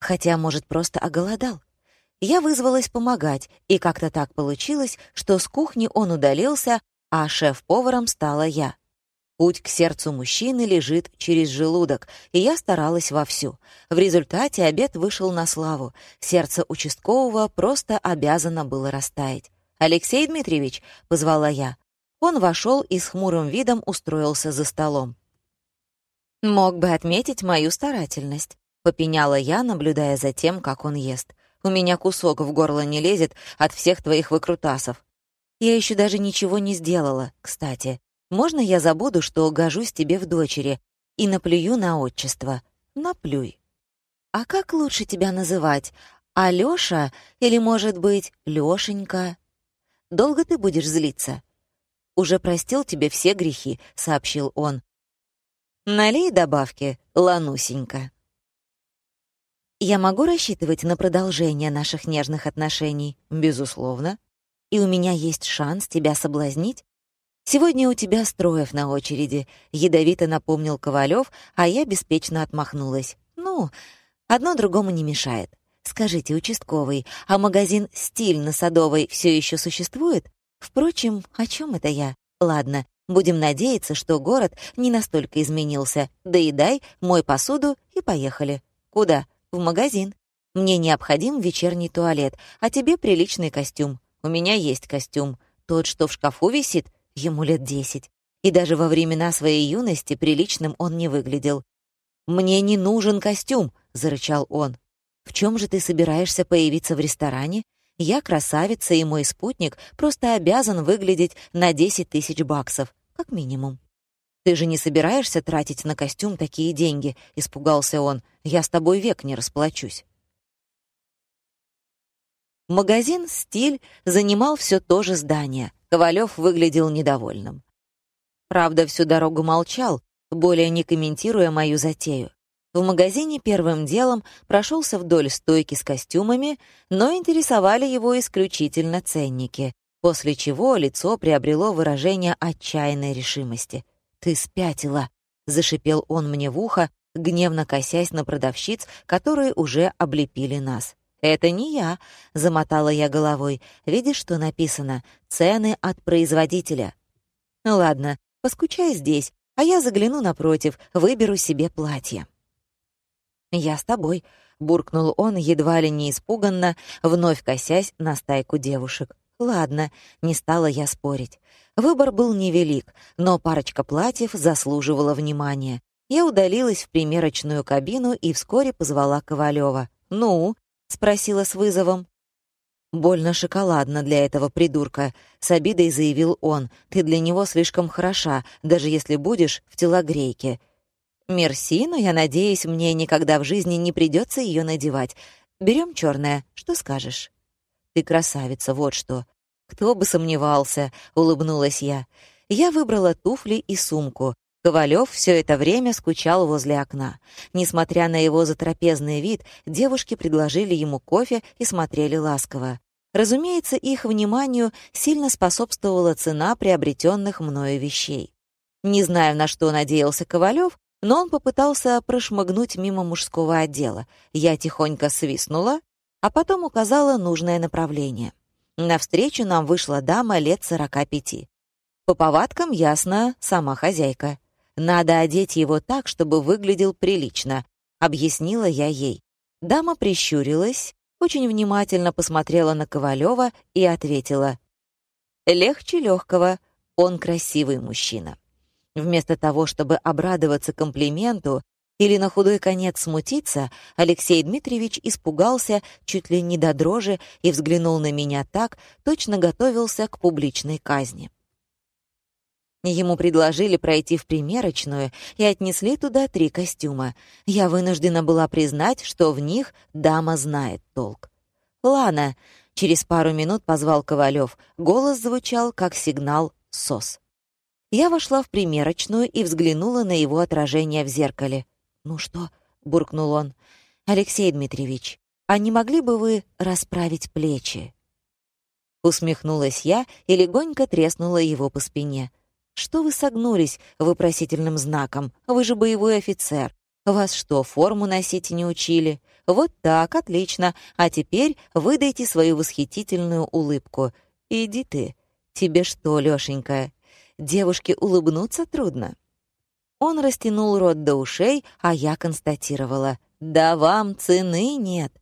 Хотя, может, просто оголодал. Я вызвалась помогать, и как-то так получилось, что с кухни он удалился, а шеф-поваром стала я. Путь к сердцу мужчины лежит через желудок, и я старалась вовсю. В результате обед вышел на славу. Сердце участкового просто обязано было растаять. «Алексей Дмитриевич», — позвала я, он вошел и с хмурым видом устроился за столом. «Мог бы отметить мою старательность», — попеняла я, наблюдая за тем, как он ест. «У меня кусок в горло не лезет от всех твоих выкрутасов. Я еще даже ничего не сделала, кстати. Можно я забуду, что гожусь тебе в дочери, и наплюю на отчество? Наплюй. А как лучше тебя называть? Алёша или, может быть, Лёшенька? Долго ты будешь злиться?» уже простил тебе все грехи», — сообщил он. «Налей добавки, Ланусенька». «Я могу рассчитывать на продолжение наших нежных отношений?» «Безусловно. И у меня есть шанс тебя соблазнить?» «Сегодня у тебя Строев на очереди», — ядовито напомнил Ковалев, а я беспечно отмахнулась. «Ну, одно другому не мешает. Скажите, участковый, а магазин «Стиль» на Садовой все еще существует? Впрочем, о чем это я? Ладно, будем надеяться, что город не настолько изменился. Доедай, мой посуду и поехали. Куда? В магазин. Мне необходим вечерний туалет, а тебе приличный костюм. У меня есть костюм. Тот, что в шкафу висит, ему лет десять. И даже во времена своей юности приличным он не выглядел. «Мне не нужен костюм», — зарычал он. «В чем же ты собираешься появиться в ресторане? Я красавица, и мой спутник просто обязан выглядеть на 10 тысяч баксов, как минимум. «Ты же не собираешься тратить на костюм такие деньги?» — испугался он. «Я с тобой век не расплачусь». Магазин «Стиль» занимал все то же здание. Ковалев выглядел недовольным. Правда, всю дорогу молчал, более не комментируя мою затею. В магазине первым делом прошелся вдоль стойки с костюмами, но интересовали его исключительно ценники, после чего лицо приобрело выражение отчаянной решимости. «Ты спятила!» — зашипел он мне в ухо, гневно косясь на продавщиц, которые уже облепили нас. «Это не я», — замотала я головой. «Видишь, что написано? Цены от производителя». «Ладно, поскучай здесь, а я загляну напротив, выберу себе платье». «Я с тобой», — буркнул он, едва ли не испуганно, вновь косясь на стайку девушек. «Ладно», — не стала я спорить. Выбор был невелик, но парочка платьев заслуживала внимания. Я удалилась в примерочную кабину и вскоре позвала Ковалева. «Ну?» — спросила с вызовом. «Больно шоколадно для этого придурка», — с обидой заявил он. «Ты для него слишком хороша, даже если будешь в телогрейке». «Мерси, но я надеюсь, мне никогда в жизни не придется ее надевать. Берем черное, что скажешь?» «Ты красавица, вот что». «Кто бы сомневался», — улыбнулась я. Я выбрала туфли и сумку. Ковалев все это время скучал возле окна. Несмотря на его затрапезный вид, девушки предложили ему кофе и смотрели ласково. Разумеется, их вниманию сильно способствовала цена приобретенных мною вещей. Не знаю, на что надеялся Ковалев, но он попытался прошмыгнуть мимо мужского отдела. Я тихонько свистнула, а потом указала нужное направление. Навстречу нам вышла дама лет сорока пяти. По повадкам ясно, сама хозяйка. Надо одеть его так, чтобы выглядел прилично, объяснила я ей. Дама прищурилась, очень внимательно посмотрела на Ковалева и ответила. «Легче легкого, он красивый мужчина». Вместо того, чтобы обрадоваться комплименту или на худой конец смутиться, Алексей Дмитриевич испугался чуть ли не до дрожи и взглянул на меня так, точно готовился к публичной казни. Ему предложили пройти в примерочную и отнесли туда три костюма. Я вынуждена была признать, что в них дама знает толк. «Лана!» — через пару минут позвал Ковалев. Голос звучал, как сигнал «СОС». Я вошла в примерочную и взглянула на его отражение в зеркале. «Ну что?» — буркнул он. «Алексей Дмитриевич, а не могли бы вы расправить плечи?» Усмехнулась я и легонько треснула его по спине. «Что вы согнулись вопросительным знаком? Вы же боевой офицер. Вас что, форму носить не учили? Вот так, отлично. А теперь выдайте свою восхитительную улыбку. Иди ты. Тебе что, Лёшенька, девушке улыбнуться трудно?» Он растянул рот до ушей, а я констатировала. «Да вам цены нет!»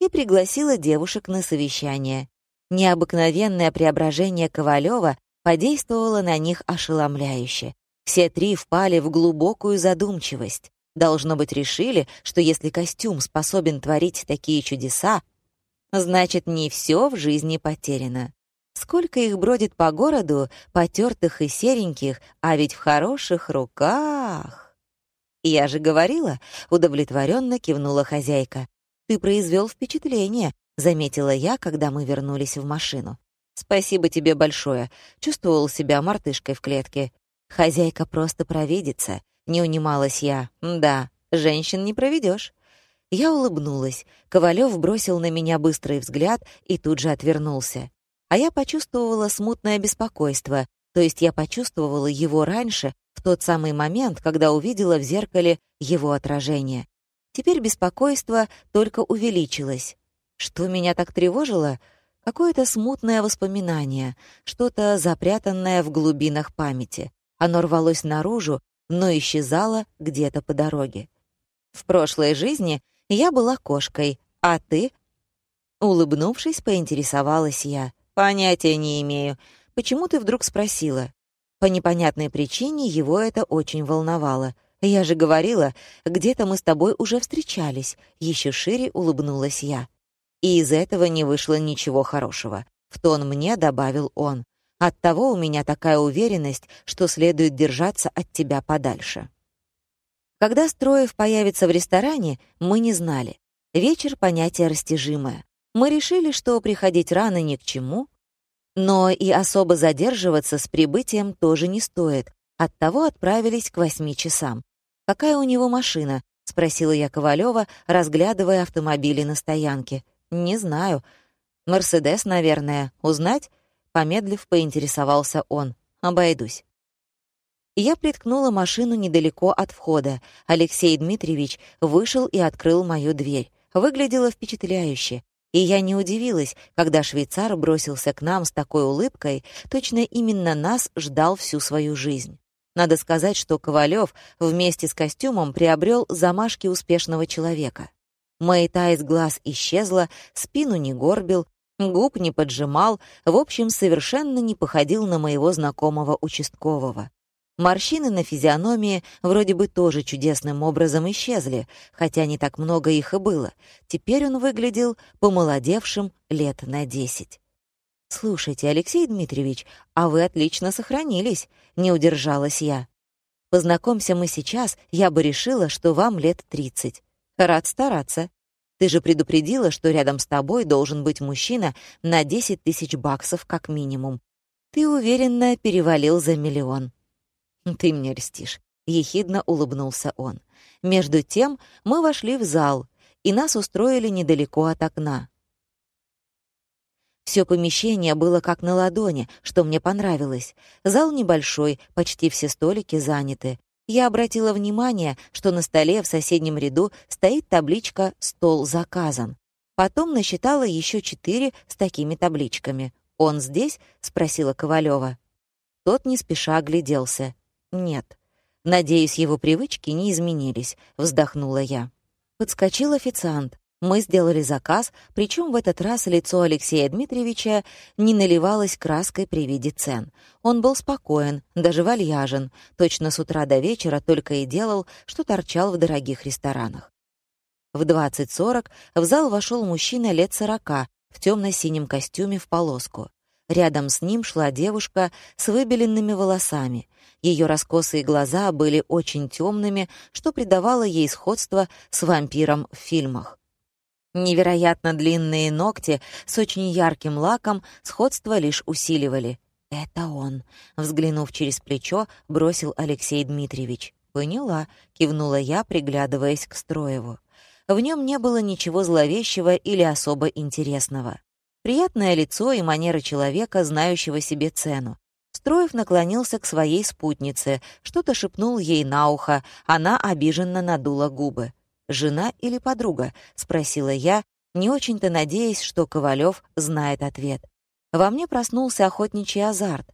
и пригласила девушек на совещание. Необыкновенное преображение Ковалева подействовало на них ошеломляюще. Все три впали в глубокую задумчивость. Должно быть, решили, что если костюм способен творить такие чудеса, значит, не все в жизни потеряно. Сколько их бродит по городу, потертых и сереньких, а ведь в хороших руках. Я же говорила, удовлетворенно кивнула хозяйка. Ты произвел впечатление, заметила я, когда мы вернулись в машину. «Спасибо тебе большое. Чувствовал себя мартышкой в клетке. Хозяйка просто провидится. Не унималась я. Да, женщин не проведешь. Я улыбнулась. Ковалев бросил на меня быстрый взгляд и тут же отвернулся. А я почувствовала смутное беспокойство, то есть я почувствовала его раньше, в тот самый момент, когда увидела в зеркале его отражение. Теперь беспокойство только увеличилось. Что меня так тревожило? Какое-то смутное воспоминание, что-то запрятанное в глубинах памяти. Оно рвалось наружу, но исчезало где-то по дороге. В прошлой жизни я была кошкой, а ты? Улыбнувшись, поинтересовалась я. Понятия не имею. Почему ты вдруг спросила? По непонятной причине его это очень волновало. Я же говорила, где-то мы с тобой уже встречались. Еще шире улыбнулась я. И из этого не вышло ничего хорошего. В тон мне добавил он. Оттого у меня такая уверенность, что следует держаться от тебя подальше. Когда Строев появится в ресторане, мы не знали. Вечер — понятие растяжимое. Мы решили, что приходить рано ни к чему, но и особо задерживаться с прибытием тоже не стоит. Оттого отправились к восьми часам. «Какая у него машина?» — спросила я Ковалева, разглядывая автомобили на стоянке. «Не знаю. Мерседес, наверное. Узнать?» Помедлив, поинтересовался он. «Обойдусь». Я приткнула машину недалеко от входа. Алексей Дмитриевич вышел и открыл мою дверь. Выглядело впечатляюще. И я не удивилась, когда швейцар бросился к нам с такой улыбкой, точно именно нас ждал всю свою жизнь. Надо сказать, что Ковалев вместе с костюмом приобрел замашки успешного человека. Маята из глаз исчезла, спину не горбил, губ не поджимал, в общем, совершенно не походил на моего знакомого участкового. Морщины на физиономии вроде бы тоже чудесным образом исчезли, хотя не так много их и было. Теперь он выглядел помолодевшим лет на десять. «Слушайте, Алексей Дмитриевич, а вы отлично сохранились», — не удержалась я. «Познакомься мы сейчас, я бы решила, что вам лет тридцать. Рад стараться. Ты же предупредила, что рядом с тобой должен быть мужчина на десять тысяч баксов как минимум. Ты уверенно перевалил за миллион». «Ты мне льстишь», — ехидно улыбнулся он. Между тем мы вошли в зал, и нас устроили недалеко от окна. Все помещение было как на ладони, что мне понравилось. Зал небольшой, почти все столики заняты. Я обратила внимание, что на столе в соседнем ряду стоит табличка «Стол заказан». Потом насчитала еще четыре с такими табличками. «Он здесь?» — спросила Ковалева. Тот не спеша огляделся. «Нет. Надеюсь, его привычки не изменились», — вздохнула я. Подскочил официант. Мы сделали заказ, причем в этот раз лицо Алексея Дмитриевича не наливалось краской при виде цен. Он был спокоен, даже вальяжен, точно с утра до вечера только и делал, что торчал в дорогих ресторанах. В 20.40 в зал вошел мужчина лет сорока в темно-синем костюме в полоску. Рядом с ним шла девушка с выбеленными волосами. Ее раскосые глаза были очень темными, что придавало ей сходство с вампиром в фильмах. Невероятно длинные ногти с очень ярким лаком сходство лишь усиливали. «Это он», — взглянув через плечо, бросил Алексей Дмитриевич. «Поняла», — кивнула я, приглядываясь к Строеву. В нем не было ничего зловещего или особо интересного. Приятное лицо и манера человека, знающего себе цену. Строев наклонился к своей спутнице, что-то шепнул ей на ухо, она обиженно надула губы. «Жена или подруга?» — спросила я, не очень-то надеясь, что Ковалев знает ответ. Во мне проснулся охотничий азарт.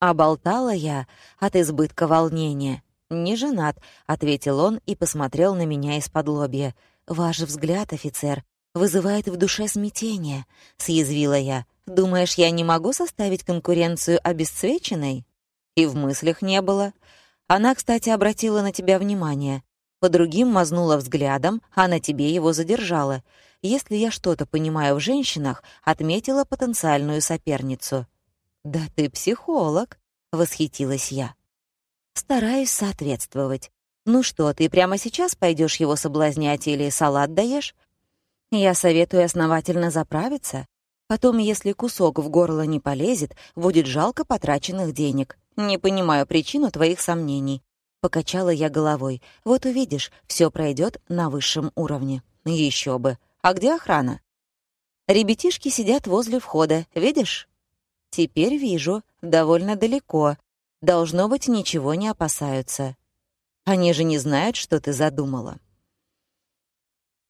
А болтала я от избытка волнения. «Не женат», — ответил он и посмотрел на меня из-под лобья. «Ваш взгляд, офицер, вызывает в душе смятение», — съязвила я. Думаешь, я не могу составить конкуренцию обесцвеченной? И в мыслях не было. Она, кстати, обратила на тебя внимание. По другим мазнула взглядом, а на тебе его задержала. Если я что-то понимаю в женщинах, отметила потенциальную соперницу. «Да ты психолог», — восхитилась я. «Стараюсь соответствовать. Ну что, ты прямо сейчас пойдешь его соблазнять или салат даешь? Я советую основательно заправиться. Потом, если кусок в горло не полезет, будет жалко потраченных денег. Не понимаю причину твоих сомнений. Покачала я головой. Вот увидишь, все пройдет на высшем уровне. Еще бы. А где охрана? Ребятишки сидят возле входа, видишь? Теперь вижу, довольно далеко. Должно быть, ничего не опасаются. Они же не знают, что ты задумала.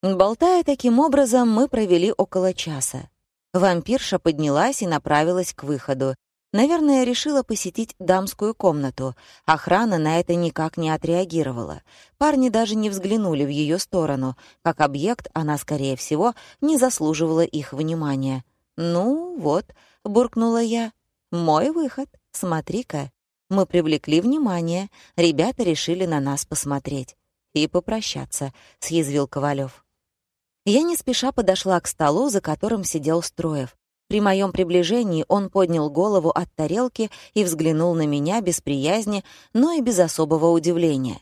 Болтая таким образом, мы провели около часа. Вампирша поднялась и направилась к выходу. Наверное, решила посетить дамскую комнату. Охрана на это никак не отреагировала. Парни даже не взглянули в ее сторону. Как объект она, скорее всего, не заслуживала их внимания. «Ну вот», — буркнула я, — «мой выход, смотри-ка». Мы привлекли внимание, ребята решили на нас посмотреть. «И попрощаться», — съязвил Ковалев. Я не спеша подошла к столу, за которым сидел Строев. При моем приближении он поднял голову от тарелки и взглянул на меня без приязни, но и без особого удивления.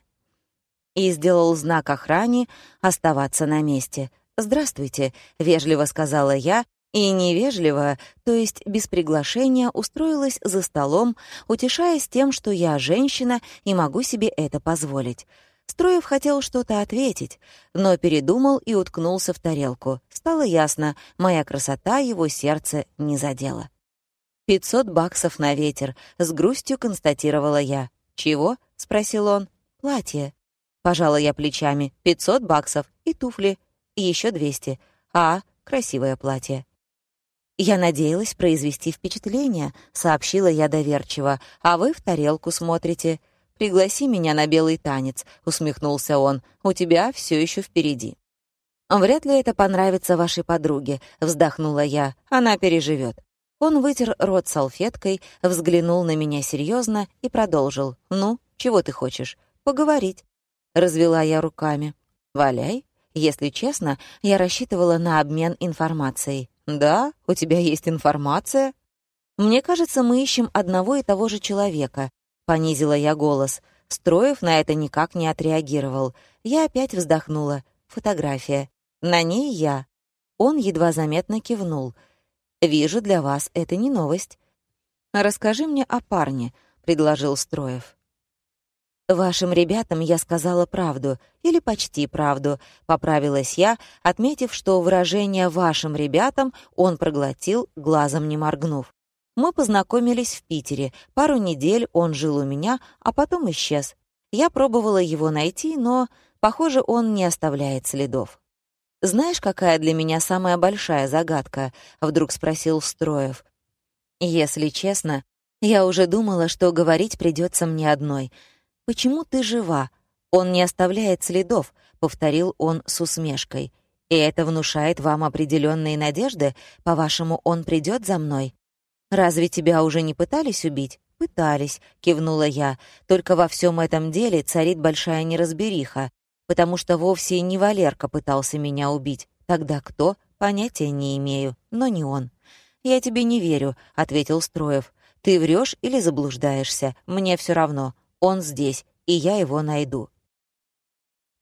И сделал знак охране оставаться на месте. «Здравствуйте», — вежливо сказала я, и невежливо, то есть без приглашения, устроилась за столом, утешаясь тем, что я женщина и могу себе это позволить. Строев хотел что-то ответить, но передумал и уткнулся в тарелку. Стало ясно, моя красота его сердце не задела. «Пятьсот баксов на ветер», — с грустью констатировала я. «Чего?» — спросил он. «Платье». Пожала я плечами. «Пятьсот баксов. И туфли. И еще двести. А, красивое платье». «Я надеялась произвести впечатление», — сообщила я доверчиво. «А вы в тарелку смотрите». «Пригласи меня на белый танец», — усмехнулся он. «У тебя все еще впереди». «Вряд ли это понравится вашей подруге», — вздохнула я. «Она переживет». Он вытер рот салфеткой, взглянул на меня серьезно и продолжил. «Ну, чего ты хочешь? Поговорить». Развела я руками. «Валяй». Если честно, я рассчитывала на обмен информацией. «Да? У тебя есть информация?» «Мне кажется, мы ищем одного и того же человека», — понизила я голос. Строев на это никак не отреагировал. Я опять вздохнула. Фотография. На ней я. Он едва заметно кивнул. «Вижу, для вас это не новость». «Расскажи мне о парне», — предложил Строев. «Вашим ребятам я сказала правду, или почти правду», — поправилась я, отметив, что выражение «вашим ребятам» он проглотил, глазом не моргнув. Мы познакомились в Питере, пару недель он жил у меня, а потом исчез. Я пробовала его найти, но, похоже, он не оставляет следов. «Знаешь, какая для меня самая большая загадка?» — вдруг спросил Строев. «Если честно, я уже думала, что говорить придется мне одной — «Почему ты жива? Он не оставляет следов», — повторил он с усмешкой. «И это внушает вам определенные надежды? По-вашему, он придет за мной?» «Разве тебя уже не пытались убить?» «Пытались», — кивнула я. «Только во всем этом деле царит большая неразбериха, потому что вовсе не Валерка пытался меня убить. Тогда кто? Понятия не имею, но не он». «Я тебе не верю», — ответил Строев. «Ты врешь или заблуждаешься? Мне все равно. Он здесь, и я его найду.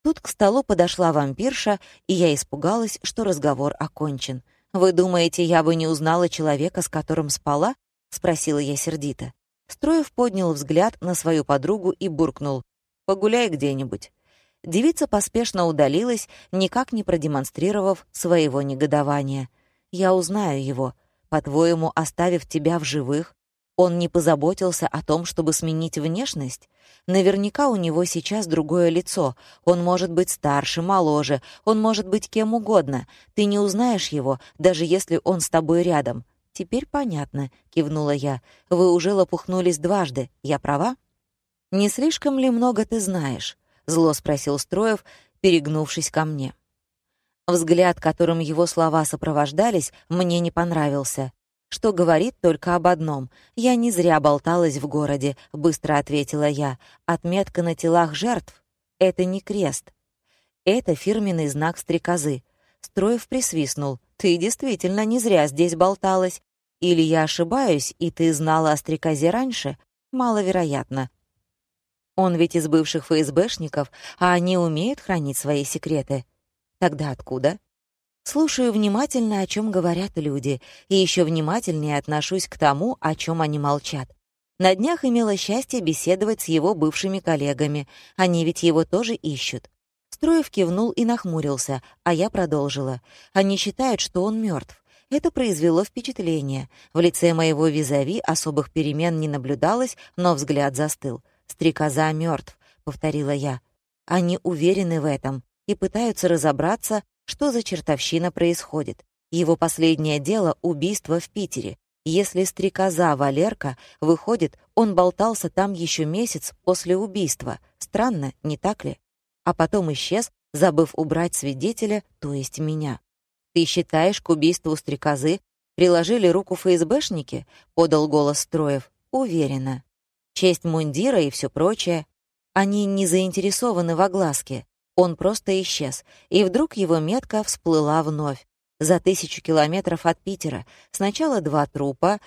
Тут к столу подошла вампирша, и я испугалась, что разговор окончен. «Вы думаете, я бы не узнала человека, с которым спала?» — спросила я сердито. Строев поднял взгляд на свою подругу и буркнул. «Погуляй где-нибудь». Девица поспешно удалилась, никак не продемонстрировав своего негодования. «Я узнаю его. По-твоему, оставив тебя в живых, он не позаботился о том, чтобы сменить внешность? Наверняка у него сейчас другое лицо. Он может быть старше, моложе, он может быть кем угодно. Ты не узнаешь его, даже если он с тобой рядом. «Теперь понятно», — кивнула я. «Вы уже лопухнулись дважды. Я права?» «Не слишком ли много ты знаешь?» — зло спросил Строев, перегнувшись ко мне. Взгляд, которым его слова сопровождались, мне не понравился что говорит только об одном. «Я не зря болталась в городе», — быстро ответила я. «Отметка на телах жертв — это не крест. Это фирменный знак стрекозы». Строев присвистнул. «Ты действительно не зря здесь болталась. Или я ошибаюсь, и ты знала о стрекозе раньше? Маловероятно. Он ведь из бывших ФСБшников, а они умеют хранить свои секреты. Тогда откуда?» Слушаю внимательно, о чем говорят люди, и еще внимательнее отношусь к тому, о чем они молчат. На днях имела счастье беседовать с его бывшими коллегами. Они ведь его тоже ищут. Строев кивнул и нахмурился, а я продолжила. Они считают, что он мертв. Это произвело впечатление. В лице моего визави особых перемен не наблюдалось, но взгляд застыл. «Стрекоза мертв», — повторила я. Они уверены в этом и пытаются разобраться, что за чертовщина происходит? Его последнее дело — убийство в Питере. Если стрекоза Валерка, выходит, он болтался там еще месяц после убийства. Странно, не так ли? А потом исчез, забыв убрать свидетеля, то есть меня. «Ты считаешь, к убийству стрекозы приложили руку ФСБшники?» — подал голос Строев. «Уверена. Честь мундира и все прочее. Они не заинтересованы в огласке. Он просто исчез, и вдруг его метка всплыла вновь. За тысячу километров от Питера сначала два трупа,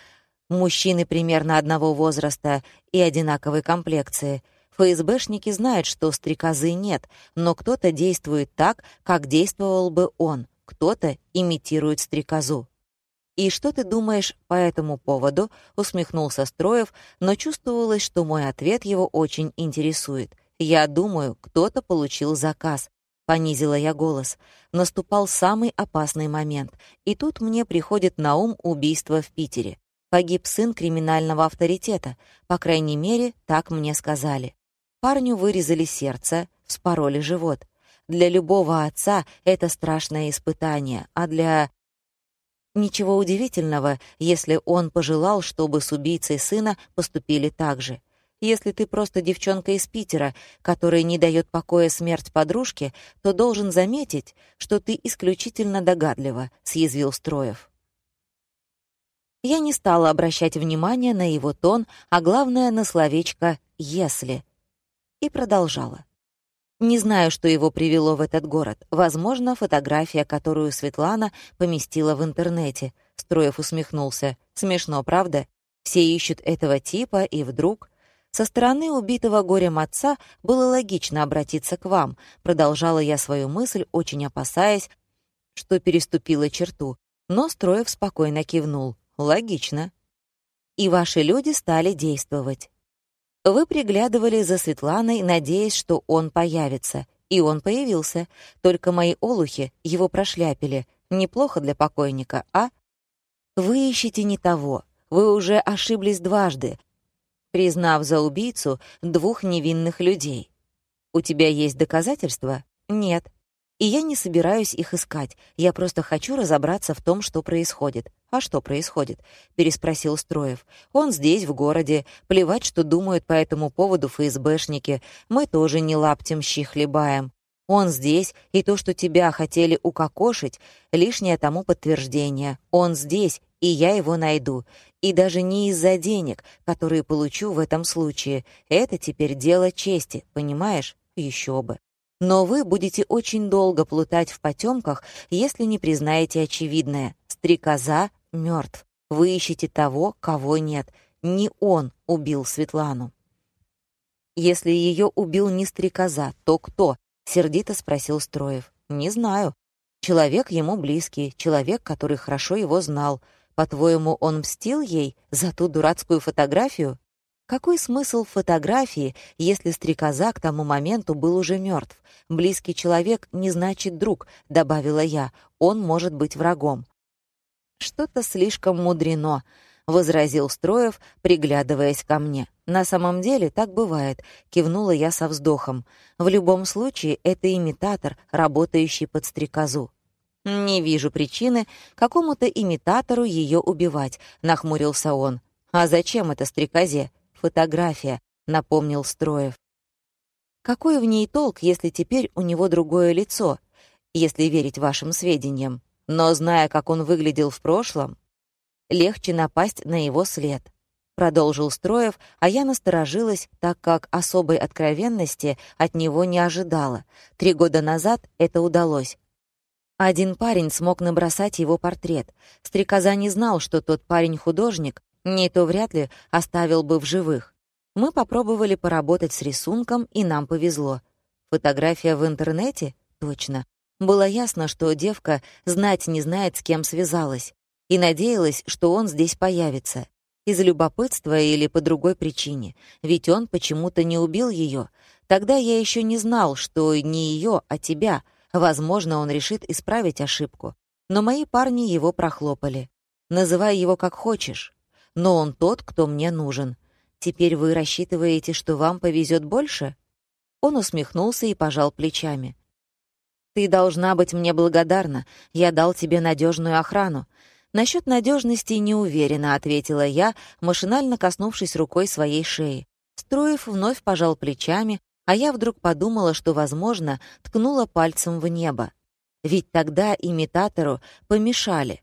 мужчины примерно одного возраста и одинаковой комплекции. ФСБшники знают, что стрекозы нет, но кто-то действует так, как действовал бы он, кто-то имитирует стрекозу. «И что ты думаешь по этому поводу?» — усмехнулся Строев, но чувствовалось, что мой ответ его очень интересует — «Я думаю, кто-то получил заказ», — понизила я голос. Наступал самый опасный момент, и тут мне приходит на ум убийство в Питере. Погиб сын криминального авторитета, по крайней мере, так мне сказали. Парню вырезали сердце, вспороли живот. Для любого отца это страшное испытание, а для... Ничего удивительного, если он пожелал, чтобы с убийцей сына поступили так же. Если ты просто девчонка из Питера, которой не дает покоя смерть подружки, то должен заметить, что ты исключительно догадлива», — съязвил Строев. Я не стала обращать внимания на его тон, а главное — на словечко «если». И продолжала. Не знаю, что его привело в этот город. Возможно, фотография, которую Светлана поместила в интернете. Строев усмехнулся. Смешно, правда? Все ищут этого типа, и вдруг... Со стороны убитого горем отца было логично обратиться к вам. Продолжала я свою мысль, очень опасаясь, что переступила черту. Но Строев спокойно кивнул. Логично. И ваши люди стали действовать. Вы приглядывали за Светланой, надеясь, что он появится. И он появился. Только мои олухи его прошляпили. Неплохо для покойника, а? Вы ищете не того. Вы уже ошиблись дважды, признав за убийцу двух невинных людей. У тебя есть доказательства? Нет. И я не собираюсь их искать. Я просто хочу разобраться в том, что происходит. «А что происходит?» — переспросил Строев. «Он здесь, в городе. Плевать, что думают по этому поводу ФСБшники. Мы тоже не лаптем щи хлебаем. Он здесь, и то, что тебя хотели укокошить, лишнее тому подтверждение. Он здесь, и я его найду. И даже не из-за денег, которые получу в этом случае. Это теперь дело чести, понимаешь? Еще бы. Но вы будете очень долго плутать в потемках, если не признаете очевидное. Стрекоза мертв. Вы ищете того, кого нет. Не он убил Светлану. Если ее убил не стрекоза, то кто? Сердито спросил Строев. Не знаю. Человек ему близкий, человек, который хорошо его знал. По-твоему, он мстил ей за ту дурацкую фотографию? Какой смысл фотографии, если стрекоза к тому моменту был уже мертв? Близкий человек не значит друг, добавила я. Он может быть врагом. Что-то слишком мудрено, возразил Строев, приглядываясь ко мне. На самом деле так бывает, кивнула я со вздохом. В любом случае, это имитатор, работающий под стрекозу. Не вижу причины какому-то имитатору ее убивать, нахмурился он. А зачем это стрекозе? Фотография, напомнил Строев. Какой в ней толк, если теперь у него другое лицо, если верить вашим сведениям? Но зная, как он выглядел в прошлом, легче напасть на его след. Продолжил Строев, а я насторожилась, так как особой откровенности от него не ожидала. Три года назад это удалось. Один парень смог набросать его портрет. Стрекоза не знал, что тот парень художник, не то вряд ли оставил бы в живых. Мы попробовали поработать с рисунком, и нам повезло. Фотография в интернете? Точно. Было ясно, что девка знать не знает, с кем связалась, и надеялась, что он здесь появится. Из любопытства или по другой причине, ведь он почему-то не убил ее. Тогда я еще не знал, что не ее, а тебя. Возможно, он решит исправить ошибку. Но мои парни его прохлопали. Называй его как хочешь. Но он тот, кто мне нужен. Теперь вы рассчитываете, что вам повезет больше? Он усмехнулся и пожал плечами. Ты должна быть мне благодарна. Я дал тебе надежную охрану. Насчет надежности не уверена, ответила я, машинально коснувшись рукой своей шеи. Строев вновь пожал плечами, а я вдруг подумала, что, возможно, ткнула пальцем в небо. Ведь тогда имитатору помешали.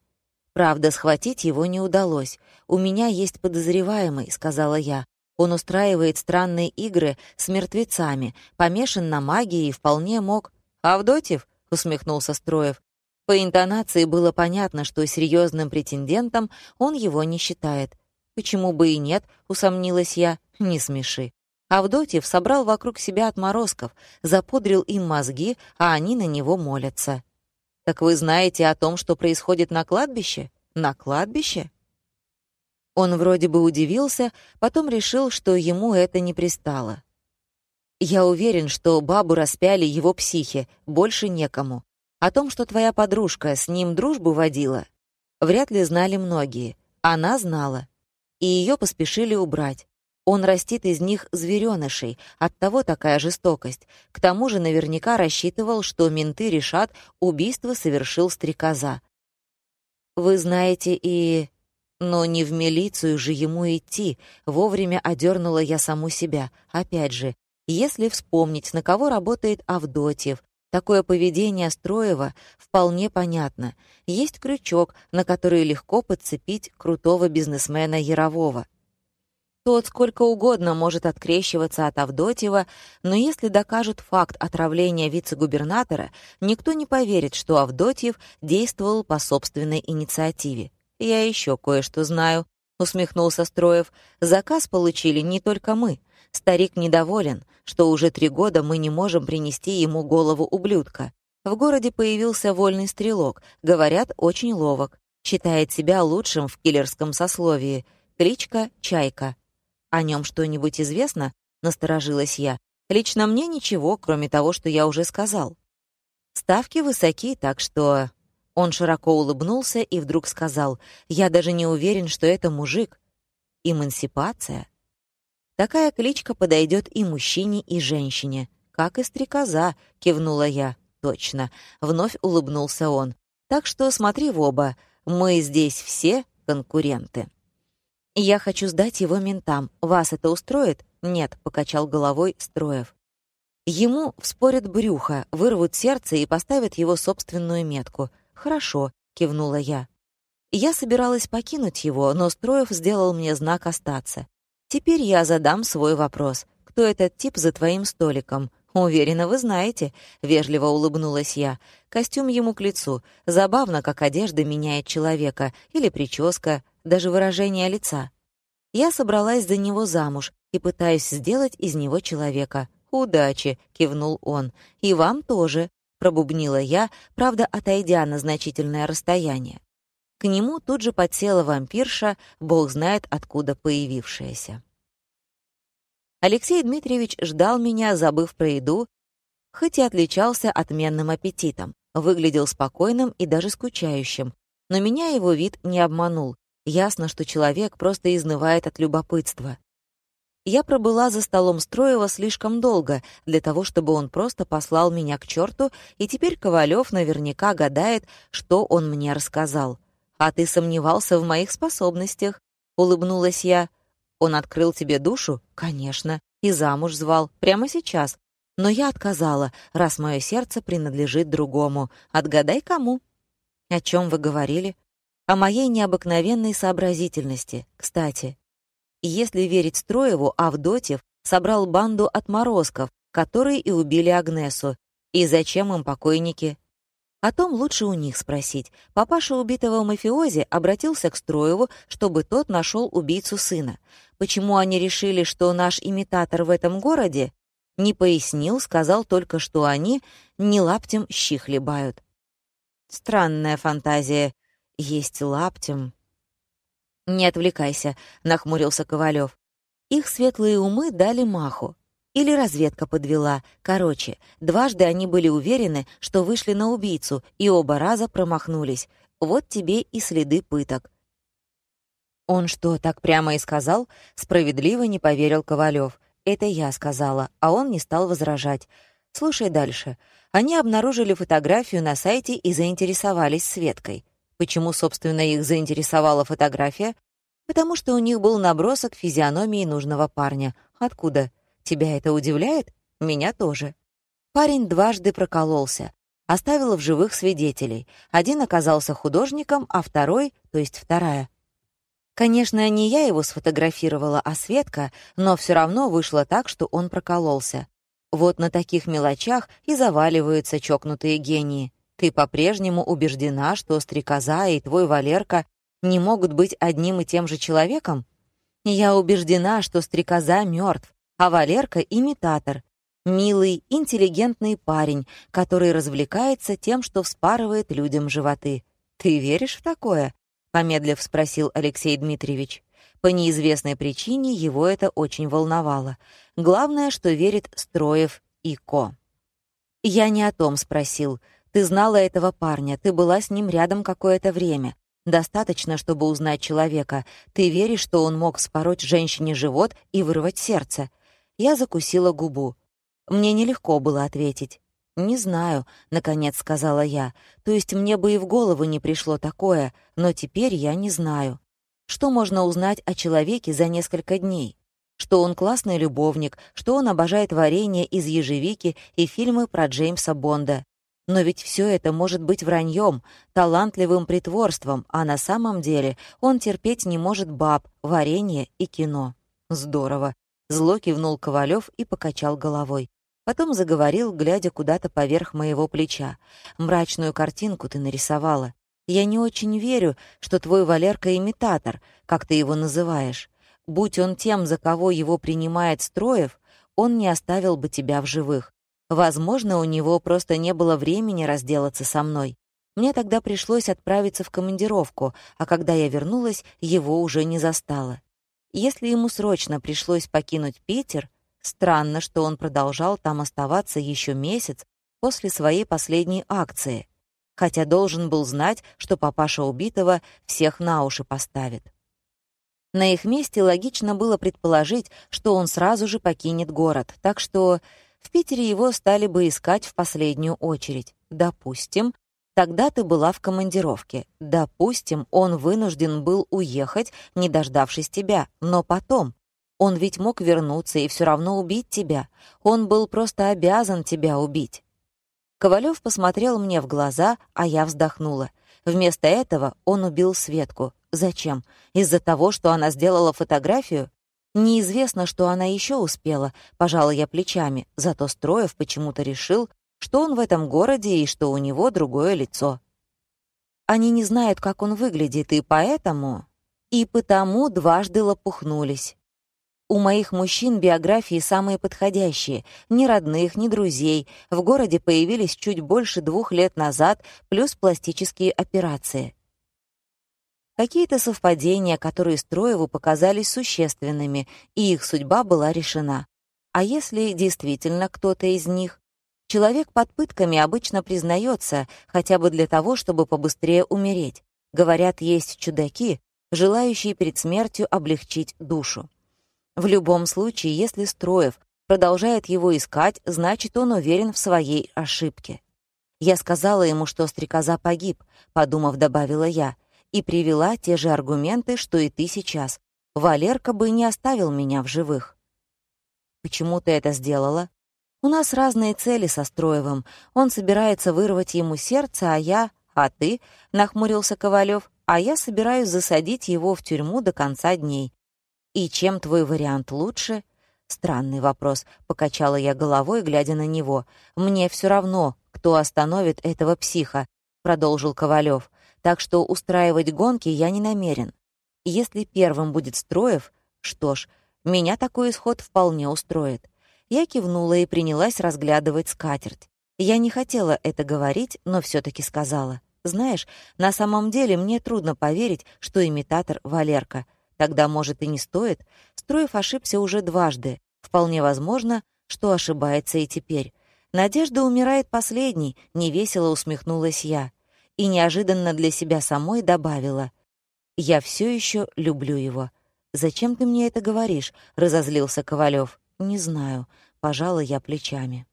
Правда, схватить его не удалось. «У меня есть подозреваемый», — сказала я. «Он устраивает странные игры с мертвецами, помешан на магии и вполне мог...» «Авдотьев?» — усмехнулся Строев. По интонации было понятно, что серьезным претендентом он его не считает. «Почему бы и нет?» — усомнилась я. «Не смеши». Авдотьев собрал вокруг себя отморозков, запудрил им мозги, а они на него молятся. «Так вы знаете о том, что происходит на кладбище?» «На кладбище?» Он вроде бы удивился, потом решил, что ему это не пристало. Я уверен, что бабу распяли его психи, больше некому. О том, что твоя подружка с ним дружбу водила, вряд ли знали многие. Она знала. И ее поспешили убрать. Он растит из них зверёнышей, оттого такая жестокость. К тому же наверняка рассчитывал, что менты решат, убийство совершил стрекоза. Вы знаете и... Но не в милицию же ему идти, вовремя одернула я саму себя. Опять же, если вспомнить, на кого работает Авдотьев, Такое поведение Строева вполне понятно. Есть крючок, на который легко подцепить крутого бизнесмена Ярового. Тот сколько угодно может открещиваться от Авдотьева, но если докажут факт отравления вице-губернатора, никто не поверит, что Авдотьев действовал по собственной инициативе. «Я еще кое-что знаю», — усмехнулся Строев. «Заказ получили не только мы. Старик недоволен, что уже три года мы не можем принести ему голову ублюдка. В городе появился вольный стрелок, говорят, очень ловок. Считает себя лучшим в киллерском сословии. Кличка «Чайка». «О нем что-нибудь известно?» — насторожилась я. «Лично мне ничего, кроме того, что я уже сказал. Ставки высоки, так что...» Он широко улыбнулся и вдруг сказал, «Я даже не уверен, что это мужик. Эмансипация?» Такая кличка подойдет и мужчине, и женщине. «Как и стрекоза», — кивнула я. «Точно», — вновь улыбнулся он. «Так что смотри в оба. Мы здесь все конкуренты». «Я хочу сдать его ментам. Вас это устроит?» «Нет», — покачал головой Строев. Ему вспорят брюхо, вырвут сердце и поставят его собственную метку. «Хорошо», — кивнула я. Я собиралась покинуть его, но Строев сделал мне знак остаться. «Теперь я задам свой вопрос. Кто этот тип за твоим столиком?» «Уверена, вы знаете», — вежливо улыбнулась я. «Костюм ему к лицу. Забавно, как одежда меняет человека. Или прическа, даже выражение лица. Я собралась за него замуж и пытаюсь сделать из него человека. «Удачи!» — кивнул он. «И вам тоже!» — пробубнила я, правда, отойдя на значительное расстояние. К нему тут же подсела вампирша, бог знает откуда появившаяся. Алексей Дмитриевич ждал меня, забыв про еду, хоть и отличался отменным аппетитом, выглядел спокойным и даже скучающим, но меня его вид не обманул. Ясно, что человек просто изнывает от любопытства. Я пробыла за столом Строева слишком долго для того, чтобы он просто послал меня к черту, и теперь Ковалев наверняка гадает, что он мне рассказал. «А ты сомневался в моих способностях?» — улыбнулась я. «Он открыл тебе душу?» «Конечно. И замуж звал. Прямо сейчас. Но я отказала, раз мое сердце принадлежит другому. Отгадай, кому?» «О чем вы говорили?» О моей необыкновенной сообразительности. Кстати, если верить Строеву, Авдотьев собрал банду отморозков, которые и убили Агнесу. И зачем им покойники? О том лучше у них спросить. Папаша убитого мафиози обратился к Строеву, чтобы тот нашел убийцу сына. Почему они решили, что наш имитатор в этом городе? Не пояснил, сказал только, что они не лаптем щи хлебают. Странная фантазия, есть лаптем. «Не отвлекайся», — нахмурился Ковалев. Их светлые умы дали маху. Или разведка подвела. Короче, дважды они были уверены, что вышли на убийцу, и оба раза промахнулись. Вот тебе и следы пыток. «Он что, так прямо и сказал?» Справедливо не поверил Ковалев. «Это я сказала, а он не стал возражать. Слушай дальше. Они обнаружили фотографию на сайте и заинтересовались Светкой. Почему, собственно, их заинтересовала фотография? Потому что у них был набросок физиономии нужного парня. Откуда? Тебя это удивляет? Меня тоже. Парень дважды прокололся. Оставил в живых свидетелей. Один оказался художником, а второй, то есть вторая. Конечно, не я его сфотографировала, а Светка, но все равно вышло так, что он прокололся. Вот на таких мелочах и заваливаются чокнутые гении. Ты по-прежнему убеждена, что стрекоза и твой Валерка не могут быть одним и тем же человеком? Я убеждена, что стрекоза мертв, а Валерка — имитатор. Милый, интеллигентный парень, который развлекается тем, что вспарывает людям животы. Ты веришь в такое? Помедлив спросил Алексей Дмитриевич. По неизвестной причине его это очень волновало. Главное, что верит Строев и Ко. «Я не о том спросил», ты знала этого парня, ты была с ним рядом какое-то время. Достаточно, чтобы узнать человека. Ты веришь, что он мог спороть женщине живот и вырвать сердце. Я закусила губу. Мне нелегко было ответить. «Не знаю», — наконец сказала я. «То есть мне бы и в голову не пришло такое, но теперь я не знаю. Что можно узнать о человеке за несколько дней? что он классный любовник, что он обожает варенье из ежевики и фильмы про Джеймса Бонда. Но ведь все это может быть враньем, талантливым притворством, а на самом деле он терпеть не может баб, варенье и кино. Здорово. Зло кивнул Ковалев и покачал головой. Потом заговорил, глядя куда-то поверх моего плеча. «Мрачную картинку ты нарисовала. Я не очень верю, что твой Валерка — имитатор, как ты его называешь. Будь он тем, за кого его принимает Строев, он не оставил бы тебя в живых. Возможно, у него просто не было времени разделаться со мной. Мне тогда пришлось отправиться в командировку, а когда я вернулась, его уже не застала. Если ему срочно пришлось покинуть Питер, странно, что он продолжал там оставаться еще месяц после своей последней акции, хотя должен был знать, что папаша убитого всех на уши поставит. На их месте логично было предположить, что он сразу же покинет город, так что в Питере его стали бы искать в последнюю очередь. Допустим, тогда ты была в командировке. Допустим, он вынужден был уехать, не дождавшись тебя. Но потом. Он ведь мог вернуться и все равно убить тебя. Он был просто обязан тебя убить. Ковалев посмотрел мне в глаза, а я вздохнула. Вместо этого он убил Светку. Зачем? Из-за того, что она сделала фотографию? Неизвестно, что она еще успела, пожала я плечами, зато Строев почему-то решил, что он в этом городе и что у него другое лицо. Они не знают, как он выглядит, и поэтому... И потому дважды лопухнулись. У моих мужчин биографии самые подходящие. Ни родных, ни друзей. В городе появились чуть больше двух лет назад, плюс пластические операции. Какие-то совпадения, которые Строеву показались существенными, и их судьба была решена. А если действительно кто-то из них? Человек под пытками обычно признается, хотя бы для того, чтобы побыстрее умереть. Говорят, есть чудаки, желающие перед смертью облегчить душу. В любом случае, если Строев продолжает его искать, значит, он уверен в своей ошибке. Я сказала ему, что стрекоза погиб, подумав, добавила я, и привела те же аргументы, что и ты сейчас. Валерка бы не оставил меня в живых. Почему ты это сделала? У нас разные цели со Строевым. Он собирается вырвать ему сердце, а я... А ты? — нахмурился Ковалев. А я собираюсь засадить его в тюрьму до конца дней. И чем твой вариант лучше? Странный вопрос, — покачала я головой, глядя на него. Мне все равно, кто остановит этого психа, — продолжил Ковалев так что устраивать гонки я не намерен. Если первым будет Строев, что ж, меня такой исход вполне устроит. Я кивнула и принялась разглядывать скатерть. Я не хотела это говорить, но все таки сказала. Знаешь, на самом деле мне трудно поверить, что имитатор — Валерка. Тогда, может, и не стоит. Строев ошибся уже дважды. Вполне возможно, что ошибается и теперь. Надежда умирает последней, невесело усмехнулась я и неожиданно для себя самой добавила. «Я все еще люблю его». «Зачем ты мне это говоришь?» — разозлился Ковалев. «Не знаю», — пожала я плечами.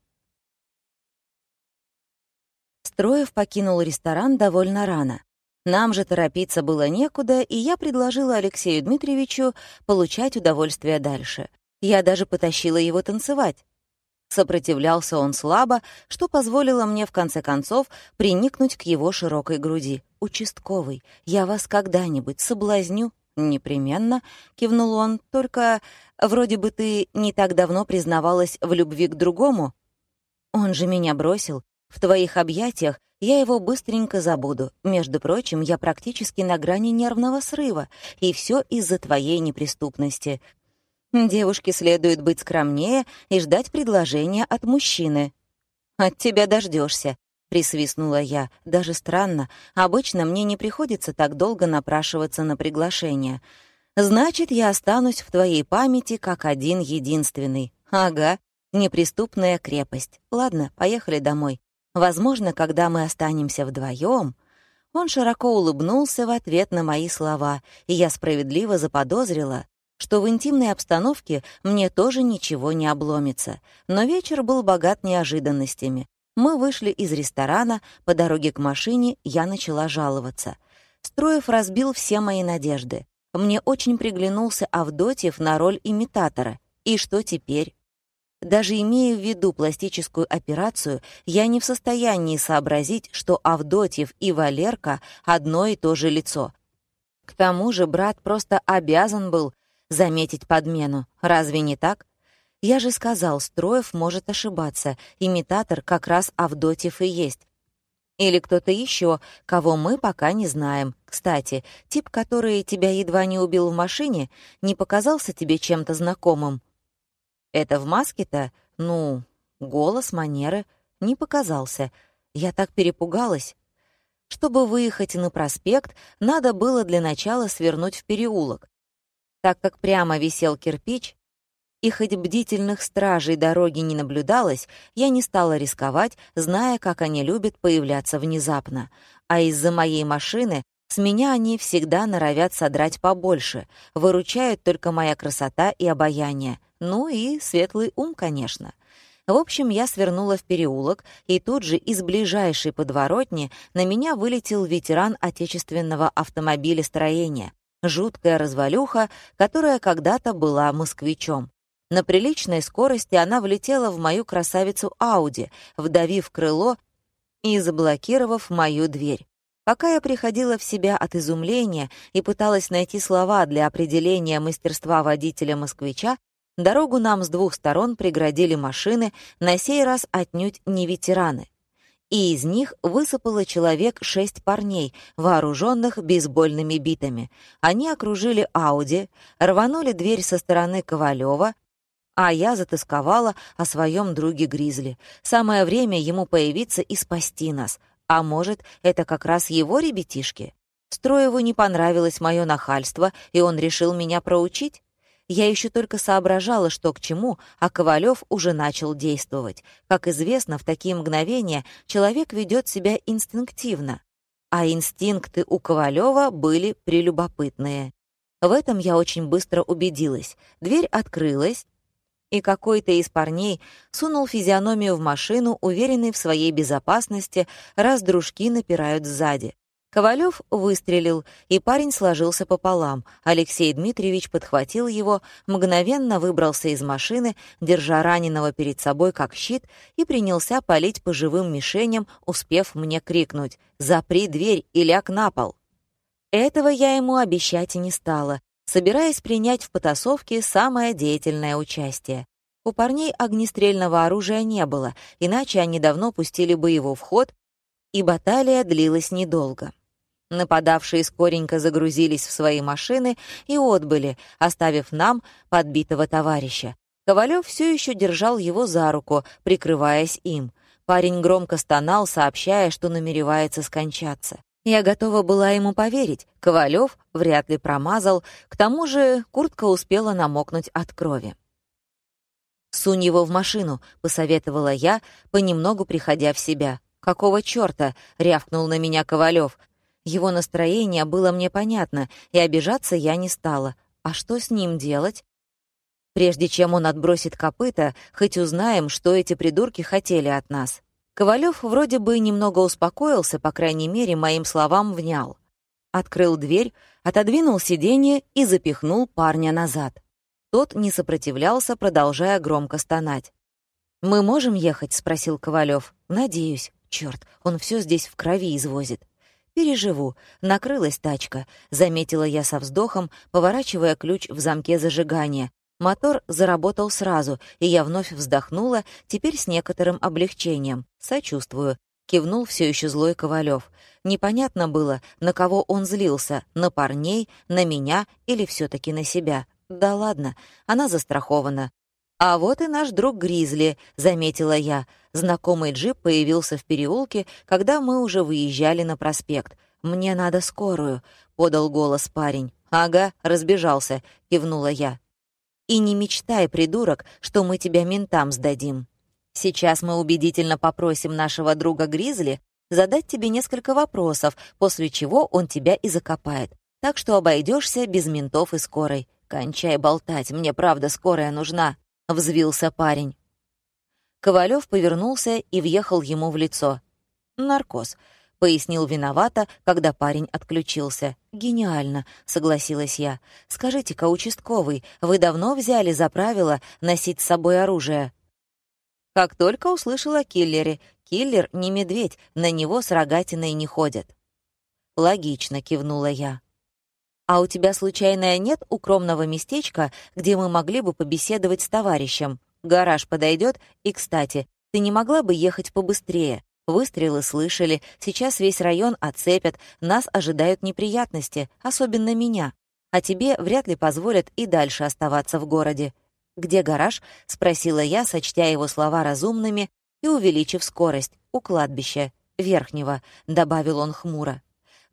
Строев покинул ресторан довольно рано. Нам же торопиться было некуда, и я предложила Алексею Дмитриевичу получать удовольствие дальше. Я даже потащила его танцевать. Сопротивлялся он слабо, что позволило мне в конце концов приникнуть к его широкой груди. «Участковый, я вас когда-нибудь соблазню?» «Непременно», — кивнул он, — «только вроде бы ты не так давно признавалась в любви к другому». «Он же меня бросил. В твоих объятиях я его быстренько забуду. Между прочим, я практически на грани нервного срыва, и все из-за твоей неприступности. Девушке следует быть скромнее и ждать предложения от мужчины. «От тебя дождешься, присвистнула я. «Даже странно. Обычно мне не приходится так долго напрашиваться на приглашение. Значит, я останусь в твоей памяти как один единственный. Ага, неприступная крепость. Ладно, поехали домой. Возможно, когда мы останемся вдвоем. Он широко улыбнулся в ответ на мои слова, и я справедливо заподозрила, что в интимной обстановке мне тоже ничего не обломится. Но вечер был богат неожиданностями. Мы вышли из ресторана, по дороге к машине я начала жаловаться. Строев разбил все мои надежды. Мне очень приглянулся Авдотьев на роль имитатора. И что теперь? Даже имея в виду пластическую операцию, я не в состоянии сообразить, что Авдотьев и Валерка — одно и то же лицо. К тому же брат просто обязан был заметить подмену. Разве не так? Я же сказал, Строев может ошибаться. Имитатор как раз Авдотьев и есть. Или кто-то еще, кого мы пока не знаем. Кстати, тип, который тебя едва не убил в машине, не показался тебе чем-то знакомым? Это в маске-то? Ну, голос, манеры. Не показался. Я так перепугалась. Чтобы выехать на проспект, надо было для начала свернуть в переулок. Так как прямо висел кирпич, и хоть бдительных стражей дороги не наблюдалось, я не стала рисковать, зная, как они любят появляться внезапно. А из-за моей машины с меня они всегда норовят содрать побольше, выручают только моя красота и обаяние. Ну и светлый ум, конечно. В общем, я свернула в переулок, и тут же из ближайшей подворотни на меня вылетел ветеран отечественного автомобилестроения. Жуткая развалюха, которая когда-то была москвичом. На приличной скорости она влетела в мою красавицу Ауди, вдавив крыло и заблокировав мою дверь. Пока я приходила в себя от изумления и пыталась найти слова для определения мастерства водителя-москвича, дорогу нам с двух сторон преградили машины, на сей раз отнюдь не ветераны. И из них высыпало человек шесть парней, вооруженных бейсбольными битами. Они окружили Ауди, рванули дверь со стороны Ковалева, а я затасковала о своем друге Гризли. Самое время ему появиться и спасти нас. А может, это как раз его ребятишки? Строеву не понравилось мое нахальство, и он решил меня проучить? Я еще только соображала, что к чему, а Ковалев уже начал действовать. Как известно, в такие мгновения человек ведет себя инстинктивно. А инстинкты у Ковалева были прелюбопытные. В этом я очень быстро убедилась. Дверь открылась, и какой-то из парней сунул физиономию в машину, уверенный в своей безопасности, раз дружки напирают сзади. Ковалев выстрелил, и парень сложился пополам. Алексей Дмитриевич подхватил его, мгновенно выбрался из машины, держа раненого перед собой как щит, и принялся палить по живым мишеням, успев мне крикнуть «Запри дверь и ляг на пол!». Этого я ему обещать не стала собираясь принять в потасовке самое деятельное участие. У парней огнестрельного оружия не было, иначе они давно пустили бы его в ход, и баталия длилась недолго. Нападавшие скоренько загрузились в свои машины и отбыли, оставив нам подбитого товарища. Ковалев все еще держал его за руку, прикрываясь им. Парень громко стонал, сообщая, что намеревается скончаться. Я готова была ему поверить. Ковалев вряд ли промазал, к тому же куртка успела намокнуть от крови. «Сунь его в машину», — посоветовала я, понемногу приходя в себя. «Какого чёрта?» — рявкнул на меня Ковалев. Его настроение было мне понятно, и обижаться я не стала. А что с ним делать? Прежде чем он отбросит копыта, хоть узнаем, что эти придурки хотели от нас. Ковалев вроде бы немного успокоился, по крайней мере, моим словам внял. Открыл дверь, отодвинул сиденье и запихнул парня назад. Тот не сопротивлялся, продолжая громко стонать. «Мы можем ехать?» — спросил Ковалев. «Надеюсь. Черт, он все здесь в крови извозит». «Переживу. Накрылась тачка», — заметила я со вздохом, поворачивая ключ в замке зажигания. Мотор заработал сразу, и я вновь вздохнула, теперь с некоторым облегчением. «Сочувствую», — кивнул все еще злой Ковалев. Непонятно было, на кого он злился, на парней, на меня или все таки на себя. Да ладно, она застрахована. «А вот и наш друг Гризли», — заметила я. Знакомый джип появился в переулке, когда мы уже выезжали на проспект. «Мне надо скорую», — подал голос парень. «Ага, разбежался», — кивнула я. И не мечтай, придурок, что мы тебя ментам сдадим. Сейчас мы убедительно попросим нашего друга Гризли задать тебе несколько вопросов, после чего он тебя и закопает. Так что обойдешься без ментов и скорой. Кончай болтать, мне правда скорая нужна», — взвился парень. Ковалев повернулся и въехал ему в лицо. «Наркоз», пояснил виновато, когда парень отключился. «Гениально», — согласилась я. «Скажите-ка, участковый, вы давно взяли за правило носить с собой оружие?» Как только услышала о киллере. Киллер не медведь, на него с рогатиной не ходят. «Логично», — кивнула я. «А у тебя, случайно, нет укромного местечка, где мы могли бы побеседовать с товарищем? Гараж подойдет? И, кстати, ты не могла бы ехать побыстрее? Выстрелы слышали, сейчас весь район оцепят, нас ожидают неприятности, особенно меня. А тебе вряд ли позволят и дальше оставаться в городе. «Где гараж?» — спросила я, сочтя его слова разумными и увеличив скорость. «У кладбища. Верхнего», — добавил он хмуро.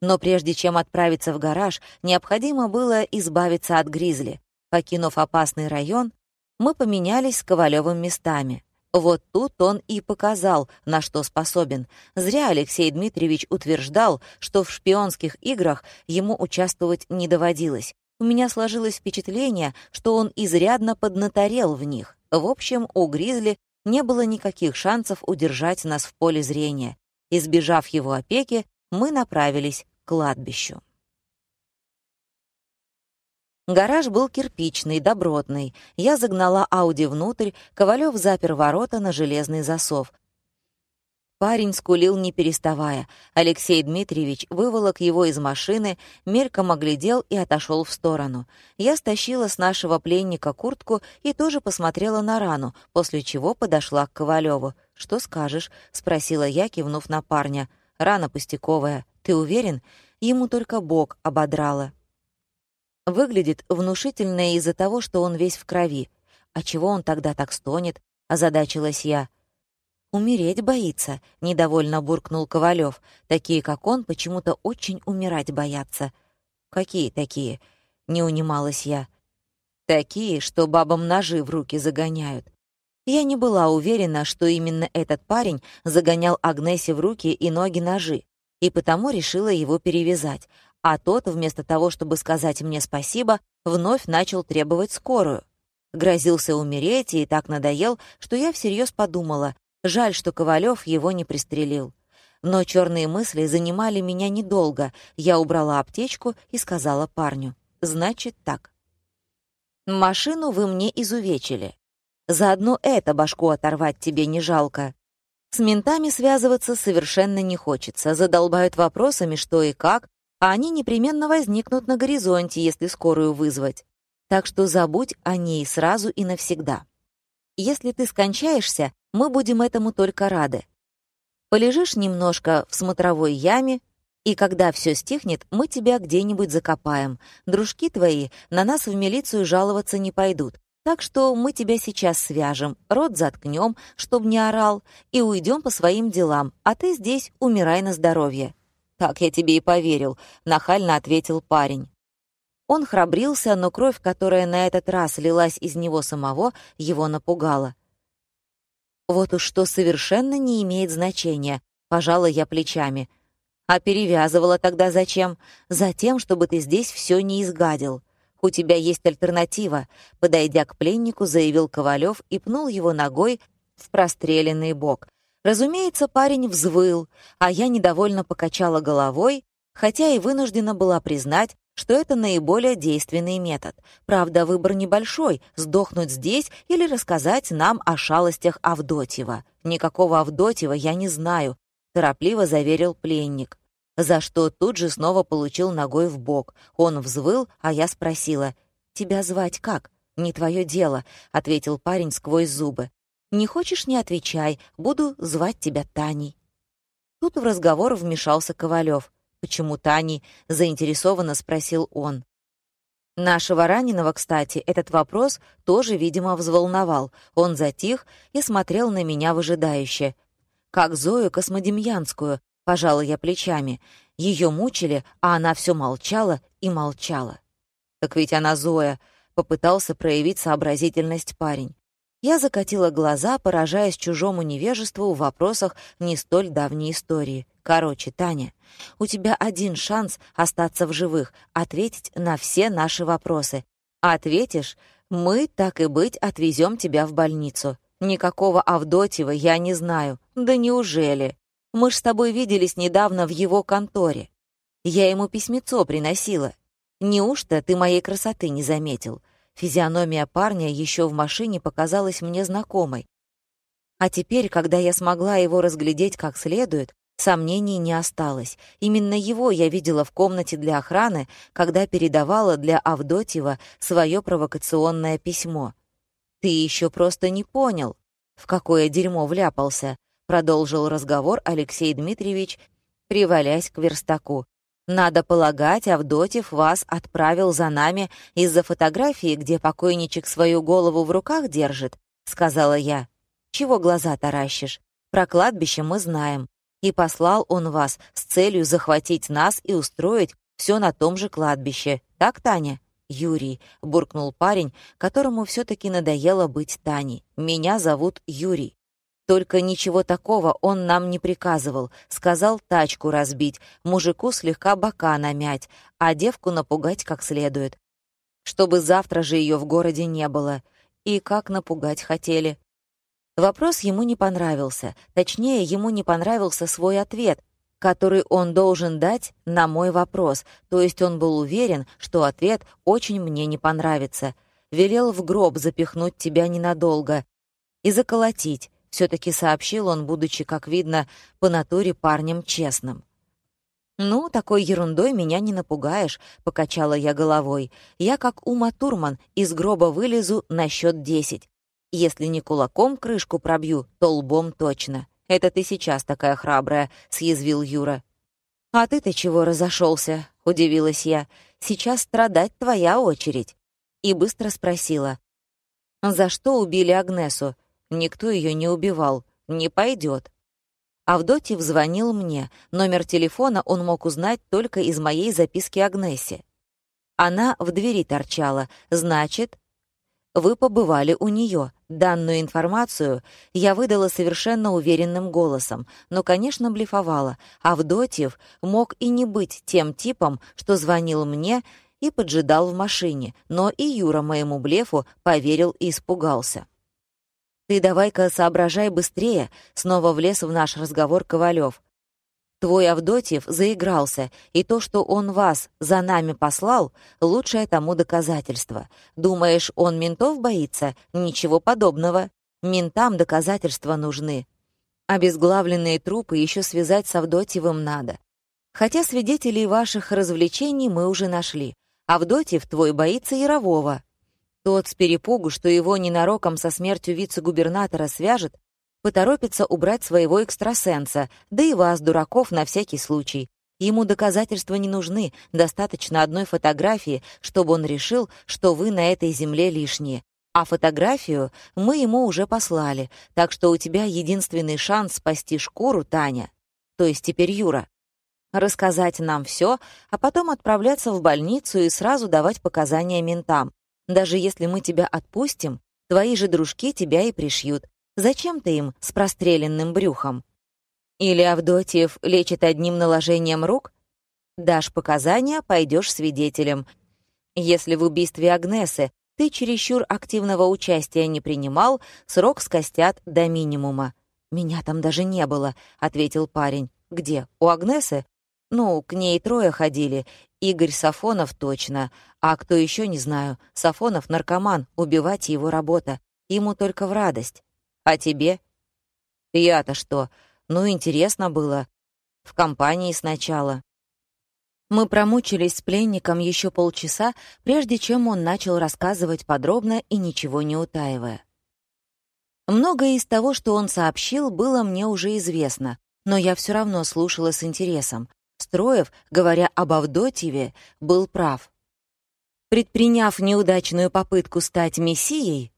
Но прежде чем отправиться в гараж, необходимо было избавиться от гризли. Покинув опасный район, мы поменялись с Ковалевым местами. Вот тут он и показал, на что способен. Зря Алексей Дмитриевич утверждал, что в шпионских играх ему участвовать не доводилось. У меня сложилось впечатление, что он изрядно поднаторел в них. В общем, у Гризли не было никаких шансов удержать нас в поле зрения. Избежав его опеки, мы направились к кладбищу. Гараж был кирпичный, добротный. Я загнала Ауди внутрь, Ковалев запер ворота на железный засов. Парень скулил не переставая. Алексей Дмитриевич выволок его из машины, мельком оглядел и отошел в сторону. Я стащила с нашего пленника куртку и тоже посмотрела на рану, после чего подошла к Ковалеву. «Что скажешь?» — спросила я, кивнув на парня. «Рана пустяковая. Ты уверен? Ему только бок ободрала». Выглядит внушительно из-за того, что он весь в крови. А чего он тогда так стонет? Озадачилась я. «Умереть боится», — недовольно буркнул Ковалев. «Такие, как он, почему-то очень умирать боятся». «Какие такие?» — не унималась я. «Такие, что бабам ножи в руки загоняют». Я не была уверена, что именно этот парень загонял Агнесе в руки и ноги ножи, и потому решила его перевязать, а тот, вместо того, чтобы сказать мне спасибо, вновь начал требовать скорую. Грозился умереть и так надоел, что я всерьез подумала, жаль, что Ковалев его не пристрелил. Но черные мысли занимали меня недолго. Я убрала аптечку и сказала парню. «Значит так. Машину вы мне изувечили. Заодно это башку оторвать тебе не жалко. С ментами связываться совершенно не хочется. Задолбают вопросами, что и как, а они непременно возникнут на горизонте, если скорую вызвать. Так что забудь о ней сразу и навсегда. Если ты скончаешься, мы будем этому только рады. Полежишь немножко в смотровой яме, и когда все стихнет, мы тебя где-нибудь закопаем. Дружки твои на нас в милицию жаловаться не пойдут. Так что мы тебя сейчас свяжем, рот заткнем, чтоб не орал, и уйдем по своим делам, а ты здесь умирай на здоровье. «Так я тебе и поверил», — нахально ответил парень. Он храбрился, но кровь, которая на этот раз лилась из него самого, его напугала. «Вот уж что совершенно не имеет значения», — пожала я плечами. «А перевязывала тогда зачем? Затем, чтобы ты здесь все не изгадил. У тебя есть альтернатива», — подойдя к пленнику, заявил Ковалев и пнул его ногой в простреленный бок. Разумеется, парень взвыл, а я недовольно покачала головой, хотя и вынуждена была признать, что это наиболее действенный метод. Правда, выбор небольшой — сдохнуть здесь или рассказать нам о шалостях Авдотьева. Никакого Авдотьева я не знаю, — торопливо заверил пленник. За что тут же снова получил ногой в бок. Он взвыл, а я спросила, «Тебя звать как?» «Не твое дело», — ответил парень сквозь зубы. Не хочешь — не отвечай, буду звать тебя Таней». Тут в разговор вмешался Ковалев. «Почему Таней?» — заинтересованно спросил он. Нашего раненого, кстати, этот вопрос тоже, видимо, взволновал. Он затих и смотрел на меня выжидающе. «Как Зою Космодемьянскую», — пожала я плечами. Ее мучили, а она все молчала и молчала. «Так ведь она Зоя», — попытался проявить сообразительность парень. Я закатила глаза, поражаясь чужому невежеству в вопросах не столь давней истории. Короче, Таня, у тебя один шанс остаться в живых, ответить на все наши вопросы. Ответишь, мы, так и быть, отвезем тебя в больницу. Никакого Авдотьева я не знаю. Да неужели? Мы ж с тобой виделись недавно в его конторе. Я ему письмецо приносила. Неужто ты моей красоты не заметил? Физиономия парня еще в машине показалась мне знакомой. А теперь, когда я смогла его разглядеть как следует, сомнений не осталось. Именно его я видела в комнате для охраны, когда передавала для Авдотьева свое провокационное письмо. «Ты еще просто не понял, в какое дерьмо вляпался», продолжил разговор Алексей Дмитриевич, привалясь к верстаку. «Надо полагать, Авдотьев вас отправил за нами из-за фотографии, где покойничек свою голову в руках держит», — сказала я. «Чего глаза таращишь? Про кладбище мы знаем. И послал он вас с целью захватить нас и устроить все на том же кладбище. Так, Таня?» «Юрий», — буркнул парень, которому все таки надоело быть Таней. «Меня зовут Юрий». Только ничего такого он нам не приказывал. Сказал тачку разбить, мужику слегка бока намять, а девку напугать как следует. Чтобы завтра же ее в городе не было. И как напугать хотели. Вопрос ему не понравился. Точнее, ему не понравился свой ответ, который он должен дать на мой вопрос. То есть он был уверен, что ответ очень мне не понравится. Велел в гроб запихнуть тебя ненадолго и заколотить все-таки сообщил он, будучи, как видно, по натуре парнем честным. «Ну, такой ерундой меня не напугаешь», — покачала я головой. «Я как Ума Турман из гроба вылезу на счет десять. Если не кулаком крышку пробью, то лбом точно. Это ты сейчас такая храбрая», — съязвил Юра. «А ты-то чего разошелся? удивилась я. «Сейчас страдать твоя очередь». И быстро спросила. «За что убили Агнесу? Никто ее не убивал. Не пойдет. Авдотьев звонил мне. Номер телефона он мог узнать только из моей записки Агнесе. Она в двери торчала. Значит, вы побывали у нее. Данную информацию я выдала совершенно уверенным голосом, но, конечно, блефовала. Авдотьев мог и не быть тем типом, что звонил мне и поджидал в машине, но и Юра моему блефу поверил и испугался. «Ты давай-ка соображай быстрее», — снова влез в наш разговор Ковалев. «Твой Авдотьев заигрался, и то, что он вас за нами послал, лучшее тому доказательство. Думаешь, он ментов боится? Ничего подобного. Ментам доказательства нужны. Обезглавленные трупы еще связать с Авдотьевым надо. Хотя свидетелей ваших развлечений мы уже нашли. Авдотьев твой боится Ярового. Тот с перепугу, что его ненароком со смертью вице-губернатора свяжет, поторопится убрать своего экстрасенса, да и вас, дураков, на всякий случай. Ему доказательства не нужны, достаточно одной фотографии, чтобы он решил, что вы на этой земле лишние. А фотографию мы ему уже послали, так что у тебя единственный шанс спасти шкуру, Таня, то есть теперь Юра. Рассказать нам все, а потом отправляться в больницу и сразу давать показания ментам. Даже если мы тебя отпустим, твои же дружки тебя и пришьют. Зачем ты им с простреленным брюхом? Или Авдотьев лечит одним наложением рук? Дашь показания, пойдешь свидетелем. Если в убийстве Агнесы ты чересчур активного участия не принимал, срок скостят до минимума. «Меня там даже не было», — ответил парень. «Где? У Агнесы?» «Ну, к ней трое ходили, Игорь Сафонов точно. А кто еще не знаю. Сафонов — наркоман, убивать его работа. Ему только в радость. А тебе? Я-то что? Ну, интересно было. В компании сначала. Мы промучились с пленником еще полчаса, прежде чем он начал рассказывать подробно и ничего не утаивая. Многое из того, что он сообщил, было мне уже известно, но я все равно слушала с интересом. Строев, говоря об Авдотьеве, был прав. Предприняв неудачную попытку стать мессией,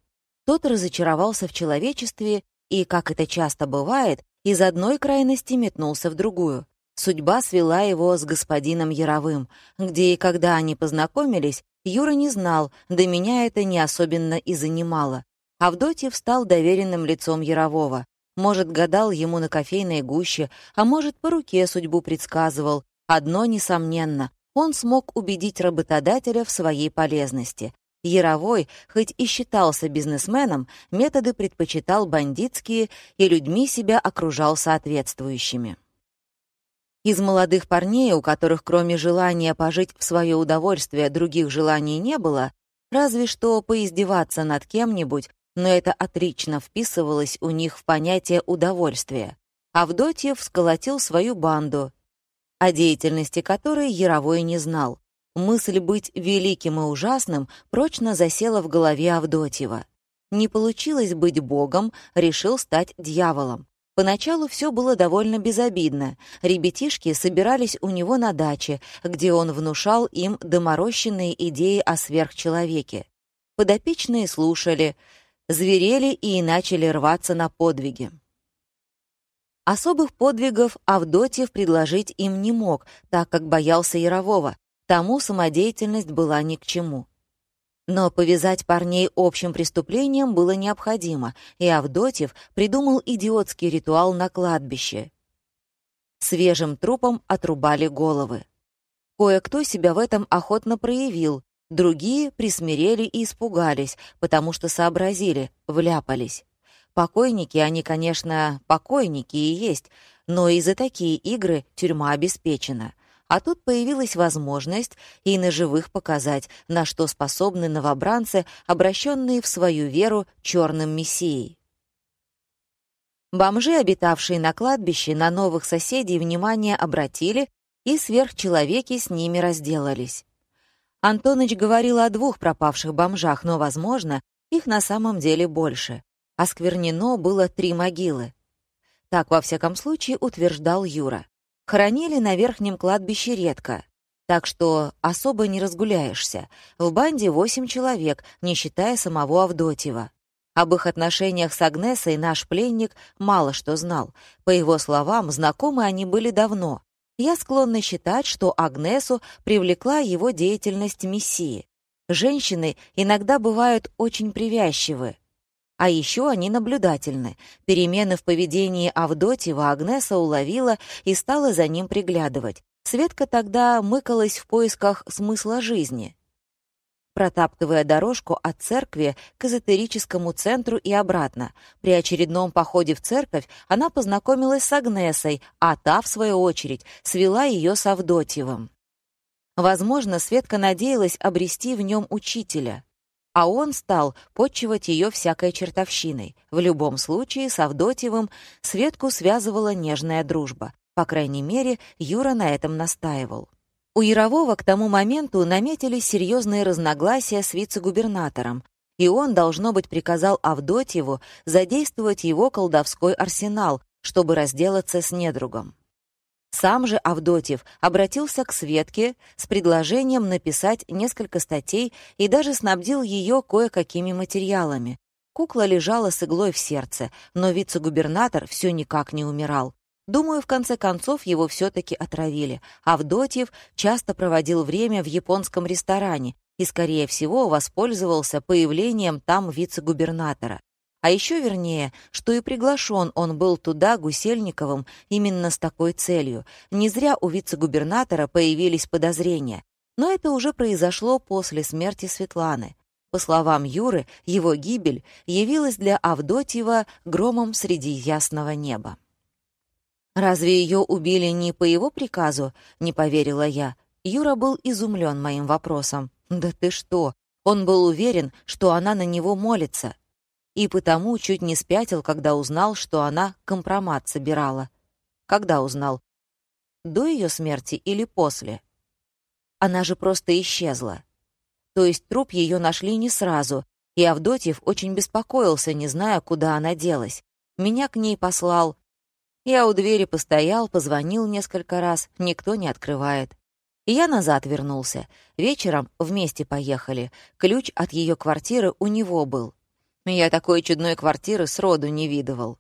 тот разочаровался в человечестве и, как это часто бывает, из одной крайности метнулся в другую. Судьба свела его с господином Яровым, где и когда они познакомились, Юра не знал, да меня это не особенно и занимало. Авдотьев стал доверенным лицом Ярового. Может, гадал ему на кофейной гуще, а может, по руке судьбу предсказывал. Одно несомненно, он смог убедить работодателя в своей полезности. Яровой, хоть и считался бизнесменом, методы предпочитал бандитские и людьми себя окружал соответствующими. Из молодых парней, у которых кроме желания пожить в свое удовольствие других желаний не было, разве что поиздеваться над кем-нибудь, но это отлично вписывалось у них в понятие удовольствия. Авдотьев сколотил свою банду, о деятельности которой Яровой не знал. Мысль быть великим и ужасным прочно засела в голове Авдотьева. Не получилось быть богом, решил стать дьяволом. Поначалу все было довольно безобидно. Ребятишки собирались у него на даче, где он внушал им доморощенные идеи о сверхчеловеке. Подопечные слушали, зверели и начали рваться на подвиги. Особых подвигов Авдотьев предложить им не мог, так как боялся Ярового. Тому самодеятельность была ни к чему. Но повязать парней общим преступлением было необходимо, и Авдотьев придумал идиотский ритуал на кладбище. Свежим трупом отрубали головы. Кое-кто себя в этом охотно проявил, другие присмирели и испугались, потому что сообразили, вляпались. Покойники, они, конечно, покойники и есть, но и за такие игры тюрьма обеспечена. А тут появилась возможность и на живых показать, на что способны новобранцы, обращенные в свою веру черным мессией. Бомжи, обитавшие на кладбище, на новых соседей внимание обратили, и сверхчеловеки с ними разделались. Антоныч говорил о двух пропавших бомжах, но, возможно, их на самом деле больше. Осквернено было три могилы. Так, во всяком случае, утверждал Юра. Хоронили на верхнем кладбище редко, так что особо не разгуляешься. В банде восемь человек, не считая самого Авдотьева. Об их отношениях с Агнесой наш пленник мало что знал. По его словам, знакомы они были давно. Я склонна считать, что Агнесу привлекла его деятельность Мессии. Женщины иногда бывают очень привязчивы, а еще они наблюдательны. Перемены в поведении Авдотьева Агнеса уловила и стала за ним приглядывать. Светка тогда мыкалась в поисках смысла жизни, протаптывая дорожку от церкви к эзотерическому центру и обратно. При очередном походе в церковь она познакомилась с Агнесой, а та, в свою очередь, свела ее с Авдотьевым. Возможно, Светка надеялась обрести в нем учителя — а он стал подчивать ее всякой чертовщиной. В любом случае, с Авдотьевым Светку связывала нежная дружба. По крайней мере, Юра на этом настаивал. У Ярового к тому моменту наметились серьезные разногласия с вице-губернатором, и он, должно быть, приказал Авдотьеву задействовать его колдовской арсенал, чтобы разделаться с недругом. Сам же Авдотьев обратился к Светке с предложением написать несколько статей и даже снабдил ее кое-какими материалами. Кукла лежала с иглой в сердце, но вице-губернатор все никак не умирал. Думаю, в конце концов его все-таки отравили. Авдотьев часто проводил время в японском ресторане и, скорее всего, воспользовался появлением там вице-губернатора. А еще вернее, что и приглашен он был туда Гусельниковым именно с такой целью. Не зря у вице-губернатора появились подозрения. Но это уже произошло после смерти Светланы. По словам Юры, его гибель явилась для Авдотьева громом среди ясного неба. «Разве ее убили не по его приказу?» — не поверила я. Юра был изумлен моим вопросом. «Да ты что? Он был уверен, что она на него молится и потому чуть не спятил, когда узнал, что она компромат собирала. Когда узнал? До ее смерти или после? Она же просто исчезла. То есть труп ее нашли не сразу, и Авдотьев очень беспокоился, не зная, куда она делась. Меня к ней послал. Я у двери постоял, позвонил несколько раз, никто не открывает. И я назад вернулся. Вечером вместе поехали. Ключ от ее квартиры у него был. Я такой чудной квартиры сроду не видывал.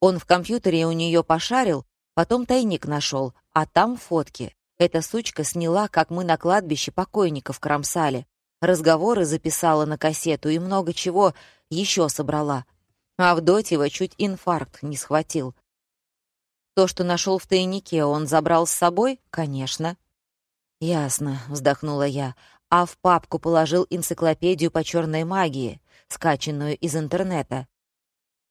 Он в компьютере у нее пошарил, потом тайник нашел, а там фотки. Эта сучка сняла, как мы на кладбище покойников кромсали. Разговоры записала на кассету и много чего еще собрала. А Авдотьева чуть инфаркт не схватил. То, что нашел в тайнике, он забрал с собой? Конечно. «Ясно», — вздохнула я. «А в папку положил энциклопедию по черной магии скачанную из интернета.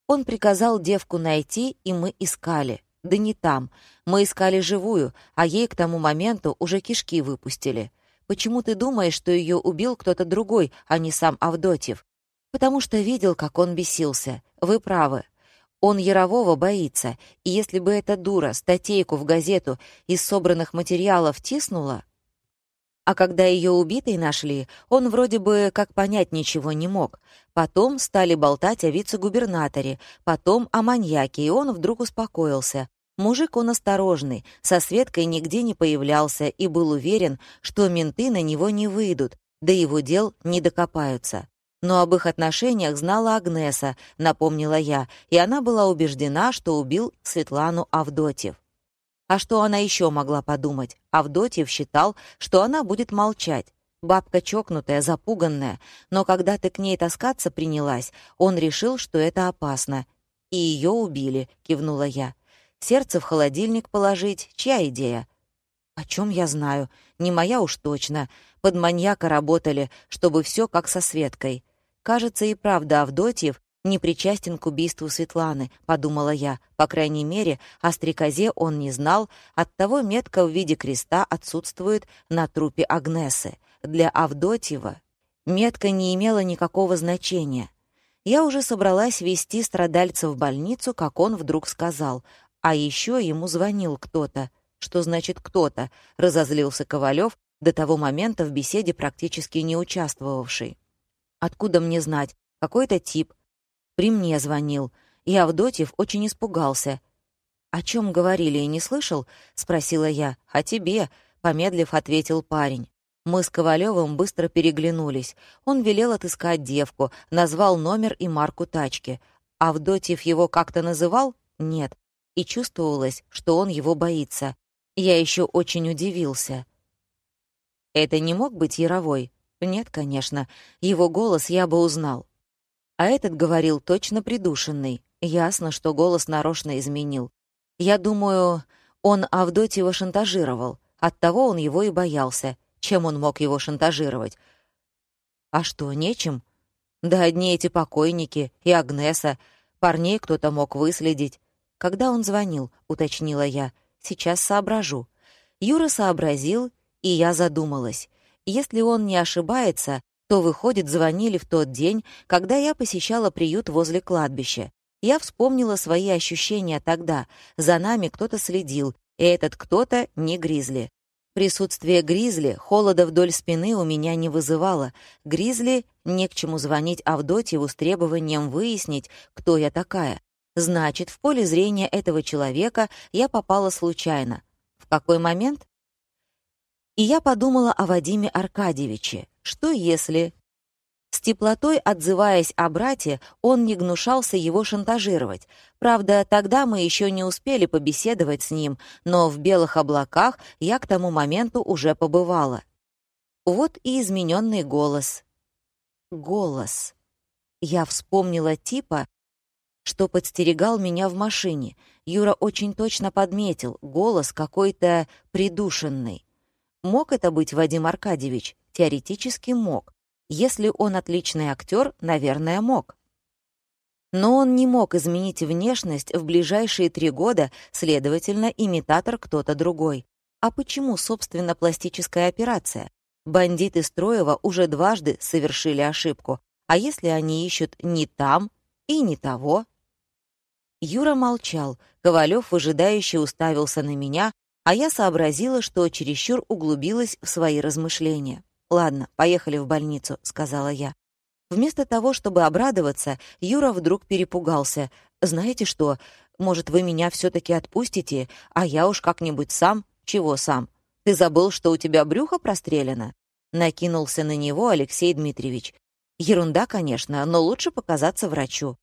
Он приказал девку найти, и мы искали. Да не там. Мы искали живую, а ей к тому моменту уже кишки выпустили. Почему ты думаешь, что ее убил кто-то другой, а не сам Авдотьев? Потому что видел, как он бесился. Вы правы. Он Ярового боится, и если бы эта дура статейку в газету из собранных материалов тиснула... А когда ее убитой нашли, он вроде бы как понять ничего не мог. Потом стали болтать о вице-губернаторе, потом о маньяке, и он вдруг успокоился. Мужик он осторожный, со Светкой нигде не появлялся и был уверен, что менты на него не выйдут, да его дел не докопаются. Но об их отношениях знала Агнеса, напомнила я, и она была убеждена, что убил Светлану Авдотьев. А что она еще могла подумать? Авдотьев считал, что она будет молчать. Бабка чокнутая, запуганная, но когда ты к ней таскаться принялась, он решил, что это опасно. «И ее убили», — кивнула я. Сердце в холодильник положить — чья идея? О чем я знаю? Не моя уж точно. Под маньяка работали, чтобы все как со Светкой. Кажется, и правда Авдотьев не причастен к убийству Светланы, подумала я. По крайней мере, о стрекозе он не знал, оттого метка в виде креста отсутствует на трупе Агнесы. Для Авдотьева метка не имела никакого значения. Я уже собралась вести страдальца в больницу, как он вдруг сказал. А еще ему звонил кто-то. Что значит «кто-то»? Разозлился Ковалев, до того момента в беседе практически не участвовавший. Откуда мне знать? Какой-то тип. При мне звонил. И Авдотьев очень испугался. «О чем говорили и не слышал?» — спросила я. «О тебе», — помедлив ответил парень. Мы с Ковалевым быстро переглянулись. Он велел отыскать девку, назвал номер и марку тачки. Авдотьев его как-то называл? Нет и чувствовалось, что он его боится. Я еще очень удивился. Это не мог быть Яровой? Нет, конечно. Его голос я бы узнал. А этот говорил точно придушенный. Ясно, что голос нарочно изменил. Я думаю, он Авдотьева шантажировал. Оттого он его и боялся. Чем он мог его шантажировать? А что, нечем? Да одни эти покойники и Агнеса. Парней кто-то мог выследить. «Когда он звонил?» — уточнила я. «Сейчас соображу». Юра сообразил, и я задумалась. Если он не ошибается, то, выходит, звонили в тот день, когда я посещала приют возле кладбища. Я вспомнила свои ощущения тогда. За нами кто-то следил, и этот кто-то не Гризли. Присутствие Гризли холода вдоль спины у меня не вызывало. Гризли не к чему звонить Авдотьеву с требованием выяснить, кто я такая. Значит, в поле зрения этого человека я попала случайно. В какой момент? И я подумала о Вадиме Аркадьевиче. Что если... С теплотой отзываясь о брате, он не гнушался его шантажировать. Правда, тогда мы еще не успели побеседовать с ним, но в белых облаках я к тому моменту уже побывала. Вот и измененный голос. Голос. Я вспомнила типа, что подстерегал меня в машине. Юра очень точно подметил, голос какой-то придушенный. Мог это быть Вадим Аркадьевич? Теоретически мог. Если он отличный актер, наверное, мог. Но он не мог изменить внешность в ближайшие три года, следовательно, имитатор кто-то другой. А почему, собственно, пластическая операция? Бандиты Строева уже дважды совершили ошибку. А если они ищут не там и не того? Юра молчал, Ковалев выжидающе уставился на меня, а я сообразила, что чересчур углубилась в свои размышления. «Ладно, поехали в больницу», — сказала я. Вместо того, чтобы обрадоваться, Юра вдруг перепугался. «Знаете что, может, вы меня все-таки отпустите, а я уж как-нибудь сам...» «Чего сам? Ты забыл, что у тебя брюхо прострелено?» Накинулся на него Алексей Дмитриевич. «Ерунда, конечно, но лучше показаться врачу.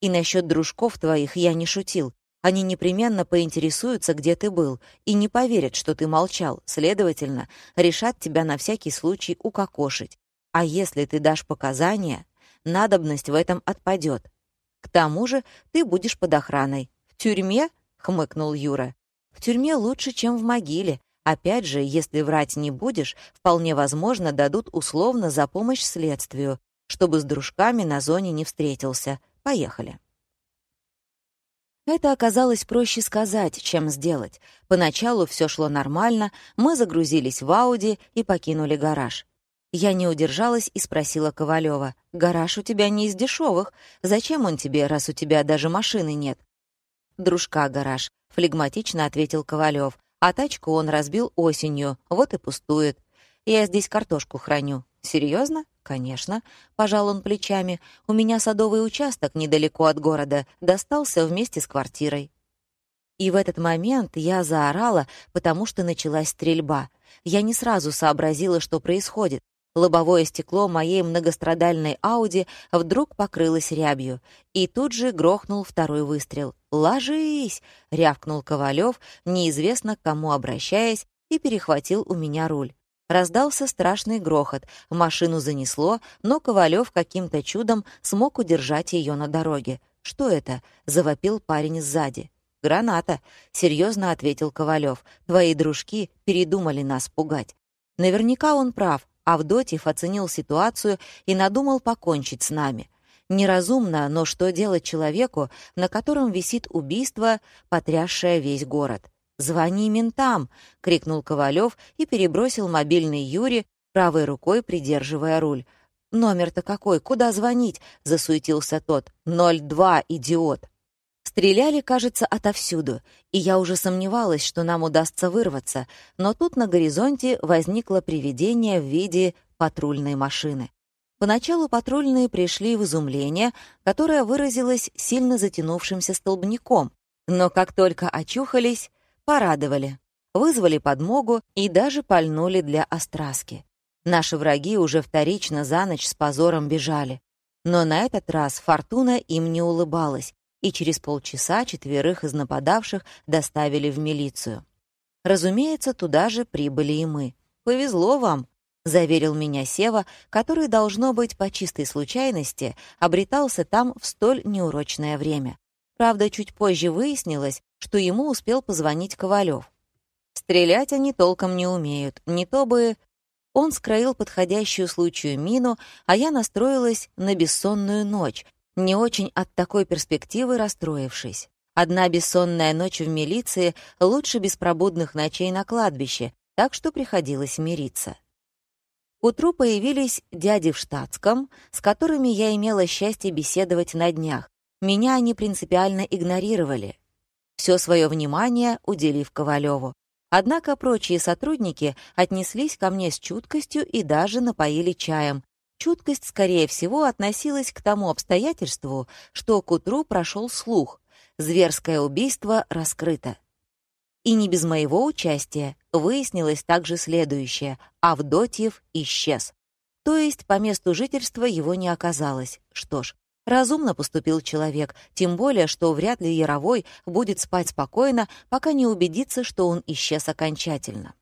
И насчет дружков твоих я не шутил. Они непременно поинтересуются, где ты был, и не поверят, что ты молчал. Следовательно, решат тебя на всякий случай укокошить. А если ты дашь показания, надобность в этом отпадет. К тому же ты будешь под охраной. В тюрьме? — хмыкнул Юра. В тюрьме лучше, чем в могиле. Опять же, если врать не будешь, вполне возможно, дадут условно за помощь следствию, чтобы с дружками на зоне не встретился. Поехали. Это оказалось проще сказать, чем сделать. Поначалу все шло нормально, мы загрузились в Ауди и покинули гараж. Я не удержалась и спросила Ковалева: «Гараж у тебя не из дешевых. Зачем он тебе, раз у тебя даже машины нет?» «Дружка гараж», — флегматично ответил Ковалев. «А тачку он разбил осенью, вот и пустует. Я здесь картошку храню». «Серьезно?» «Конечно», — пожал он плечами. «У меня садовый участок недалеко от города, достался вместе с квартирой». И в этот момент я заорала, потому что началась стрельба. Я не сразу сообразила, что происходит. Лобовое стекло моей многострадальной Ауди вдруг покрылось рябью, и тут же грохнул второй выстрел. «Ложись!» — рявкнул Ковалев, неизвестно к кому обращаясь, и перехватил у меня руль. Раздался страшный грохот, машину занесло, но Ковалев каким-то чудом смог удержать ее на дороге. «Что это?» — завопил парень сзади. «Граната», — серьезно ответил Ковалев. «Твои дружки передумали нас пугать». Наверняка он прав. Авдотьев оценил ситуацию и надумал покончить с нами. Неразумно, но что делать человеку, на котором висит убийство, потрясшее весь город? «Звони ментам!» — крикнул Ковалев и перебросил мобильный Юре, правой рукой придерживая руль. «Номер-то какой? Куда звонить?» — засуетился тот. «Ноль два, идиот!» Стреляли, кажется, отовсюду, и я уже сомневалась, что нам удастся вырваться, но тут на горизонте возникло привидение в виде патрульной машины. Поначалу патрульные пришли в изумление, которое выразилось сильно затянувшимся столбняком, но как только очухались, Порадовали. Вызвали подмогу и даже пальнули для остраски. Наши враги уже вторично за ночь с позором бежали. Но на этот раз фортуна им не улыбалась, и через полчаса четверых из нападавших доставили в милицию. Разумеется, туда же прибыли и мы. «Повезло вам», — заверил меня Сева, который, должно быть, по чистой случайности, обретался там в столь неурочное время. Правда, чуть позже выяснилось, что ему успел позвонить Ковалев. Стрелять они толком не умеют, не то бы... Он скроил подходящую случаю мину, а я настроилась на бессонную ночь, не очень от такой перспективы расстроившись. Одна бессонная ночь в милиции лучше беспробудных ночей на кладбище, так что приходилось мириться. К утру появились дяди в штатском, с которыми я имела счастье беседовать на днях, меня они принципиально игнорировали, все свое внимание уделив Ковалеву. Однако прочие сотрудники отнеслись ко мне с чуткостью и даже напоили чаем. Чуткость, скорее всего, относилась к тому обстоятельству, что к утру прошел слух. Зверское убийство раскрыто. И не без моего участия выяснилось также следующее. Авдотьев исчез. То есть по месту жительства его не оказалось. Что ж, Разумно поступил человек, тем более, что вряд ли Яровой будет спать спокойно, пока не убедится, что он исчез окончательно.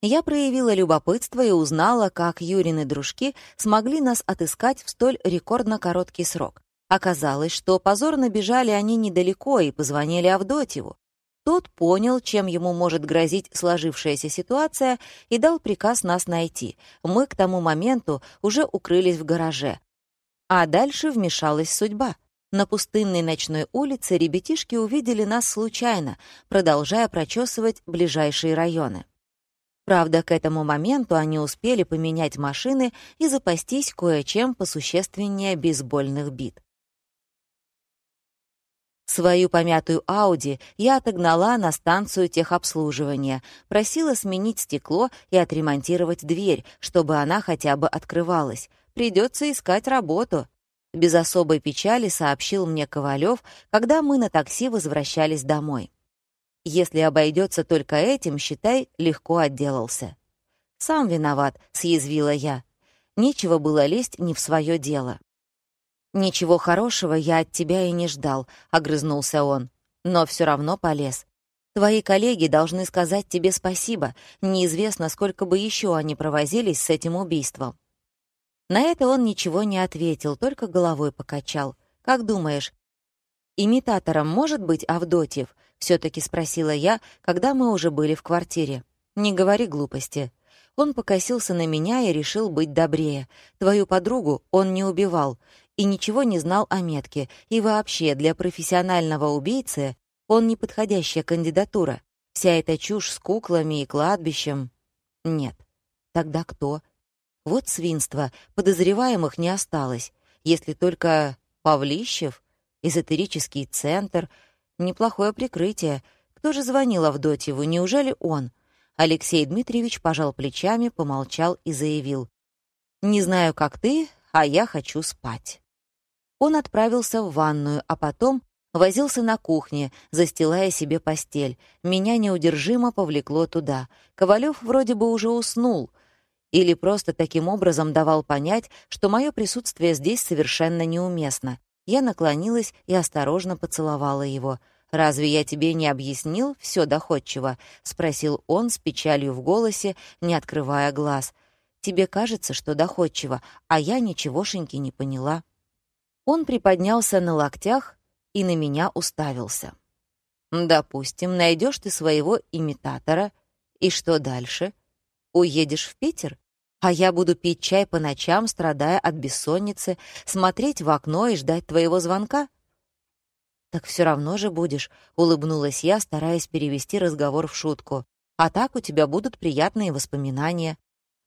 Я проявила любопытство и узнала, как Юрины дружки смогли нас отыскать в столь рекордно короткий срок. Оказалось, что позорно бежали они недалеко и позвонили Авдотьеву. Тот понял, чем ему может грозить сложившаяся ситуация, и дал приказ нас найти. Мы к тому моменту уже укрылись в гараже. А дальше вмешалась судьба. На пустынной ночной улице ребятишки увидели нас случайно, продолжая прочесывать ближайшие районы. Правда, к этому моменту они успели поменять машины и запастись кое-чем посущественнее бейсбольных бит. Свою помятую Ауди я отогнала на станцию техобслуживания, просила сменить стекло и отремонтировать дверь, чтобы она хотя бы открывалась. Придется искать работу. Без особой печали сообщил мне Ковалев, когда мы на такси возвращались домой. Если обойдется только этим, считай, легко отделался. «Сам виноват», — съязвила я. Нечего было лезть не в свое дело. «Ничего хорошего я от тебя и не ждал», — огрызнулся он. «Но все равно полез. Твои коллеги должны сказать тебе спасибо. Неизвестно, сколько бы еще они провозились с этим убийством. На это он ничего не ответил, только головой покачал. «Как думаешь, имитатором может быть Авдотьев?» — все-таки спросила я, когда мы уже были в квартире. «Не говори глупости». Он покосился на меня и решил быть добрее. «Твою подругу он не убивал. и ничего не знал о метке, и вообще для профессионального убийцы он неподходящая кандидатура. Вся эта чушь с куклами и кладбищем. Нет. Тогда кто? Вот свинство, подозреваемых не осталось, если только Павлищев, эзотерический центр, неплохое прикрытие. Кто же звонил Авдотьеву, неужели он? Алексей Дмитриевич пожал плечами, помолчал и заявил. «Не знаю, как ты, а я хочу спать». Он отправился в ванную, а потом возился на кухне, застилая себе постель. Меня неудержимо повлекло туда. Ковалев вроде бы уже уснул — или просто таким образом давал понять, что мое присутствие здесь совершенно неуместно. Я наклонилась и осторожно поцеловала его. «Разве я тебе не объяснил все доходчиво?» — спросил он с печалью в голосе, не открывая глаз. «Тебе кажется, что доходчиво, а я ничегошеньки не поняла». Он приподнялся на локтях и на меня уставился. «Допустим, найдешь ты своего имитатора, и что дальше? Уедешь в Питер? А я буду пить чай по ночам, страдая от бессонницы, смотреть в окно и ждать твоего звонка? Так все равно же будешь, улыбнулась я, стараясь перевести разговор в шутку. А так у тебя будут приятные воспоминания.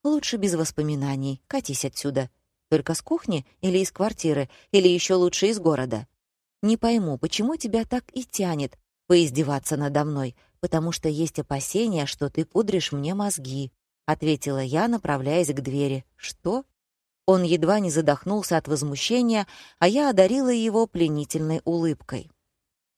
Лучше без воспоминаний. Катись отсюда. Только с кухни или из квартиры, или еще лучше из города. Не пойму, почему тебя так и тянет поиздеваться надо мной, потому что есть опасения, что ты пудришь мне мозги. — ответила я, направляясь к двери. «Что?» Он едва не задохнулся от возмущения, а я одарила его пленительной улыбкой.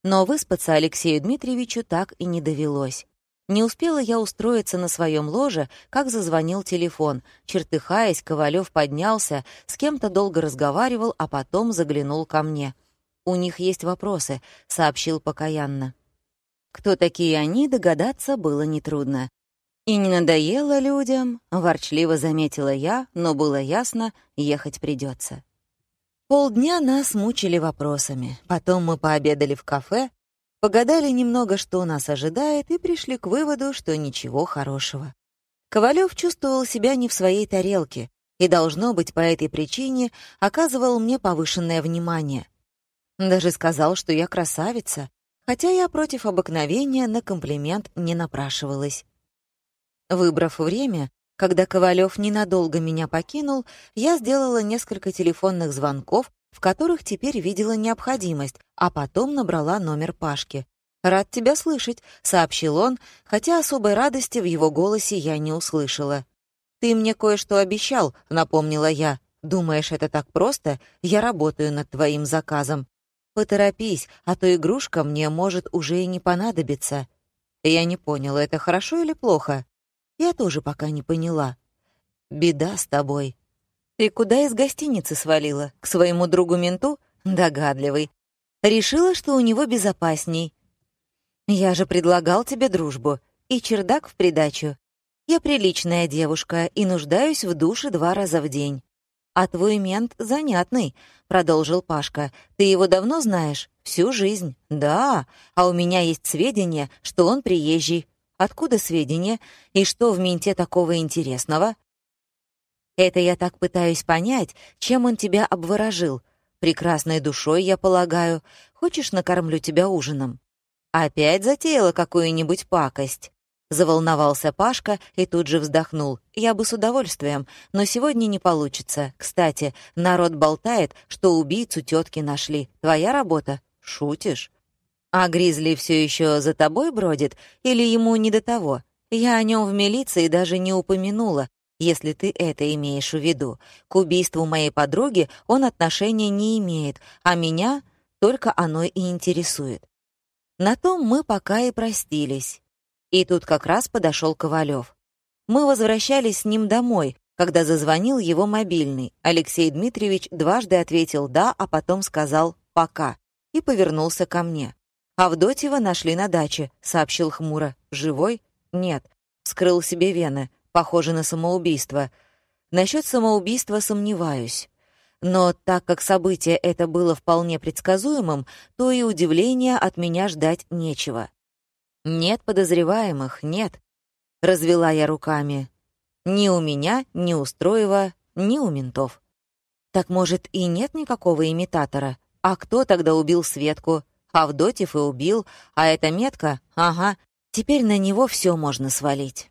Но выспаться Алексею Дмитриевичу так и не довелось. Не успела я устроиться на своем ложе, как зазвонил телефон. Чертыхаясь, Ковалев поднялся, с кем-то долго разговаривал, а потом заглянул ко мне. «У них есть вопросы», — сообщил покаянно. Кто такие они, догадаться было нетрудно. «И не надоело людям», — ворчливо заметила я, но было ясно, ехать придется. Полдня нас мучили вопросами. Потом мы пообедали в кафе, погадали немного, что нас ожидает, и пришли к выводу, что ничего хорошего. Ковалев чувствовал себя не в своей тарелке и, должно быть, по этой причине оказывал мне повышенное внимание. Даже сказал, что я красавица, хотя я против обыкновения на комплимент не напрашивалась. Выбрав время, когда Ковалев ненадолго меня покинул, я сделала несколько телефонных звонков, в которых теперь видела необходимость, а потом набрала номер Пашки. «Рад тебя слышать», — сообщил он, хотя особой радости в его голосе я не услышала. «Ты мне кое-что обещал», — напомнила я. «Думаешь, это так просто? Я работаю над твоим заказом. Поторопись, а то игрушка мне может уже и не понадобиться». Я не поняла, это хорошо или плохо? Я тоже пока не поняла. Беда с тобой. Ты куда из гостиницы свалила? К своему другу-менту? Догадливый. Решила, что у него безопасней. Я же предлагал тебе дружбу. И чердак в придачу. Я приличная девушка и нуждаюсь в душе два раза в день. «А твой мент занятный», — продолжил Пашка. «Ты его давно знаешь? Всю жизнь?» «Да, а у меня есть сведения, что он приезжий. Откуда сведения? И что в менте такого интересного? Это я так пытаюсь понять, чем он тебя обворожил. Прекрасной душой, я полагаю. Хочешь, накормлю тебя ужином? Опять затеяла какую-нибудь пакость? Заволновался Пашка и тут же вздохнул. «Я бы с удовольствием, но сегодня не получится. Кстати, народ болтает, что убийцу тетки нашли. Твоя работа? Шутишь?» А Гризли все еще за тобой бродит или ему не до того? Я о нем в милиции даже не упомянула, если ты это имеешь в виду. К убийству моей подруги он отношения не имеет, а меня только оно и интересует. На том мы пока и простились. И тут как раз подошел Ковалев. Мы возвращались с ним домой, когда зазвонил его мобильный. Алексей Дмитриевич дважды ответил «да», а потом сказал «пока» и повернулся ко мне. «Авдотьева нашли на даче», — сообщил хмуро. «Живой? Нет. Скрыл себе вены. Похоже на самоубийство. Насчет самоубийства сомневаюсь. Но так как событие это было вполне предсказуемым, то и удивления от меня ждать нечего. Нет подозреваемых, нет. Развела я руками. Ни у меня, ни у Строева, ни у ментов. Так, может, и нет никакого имитатора? А кто тогда убил Светку? Авдотьев и убил, а эта метка, ага, теперь на него все можно свалить.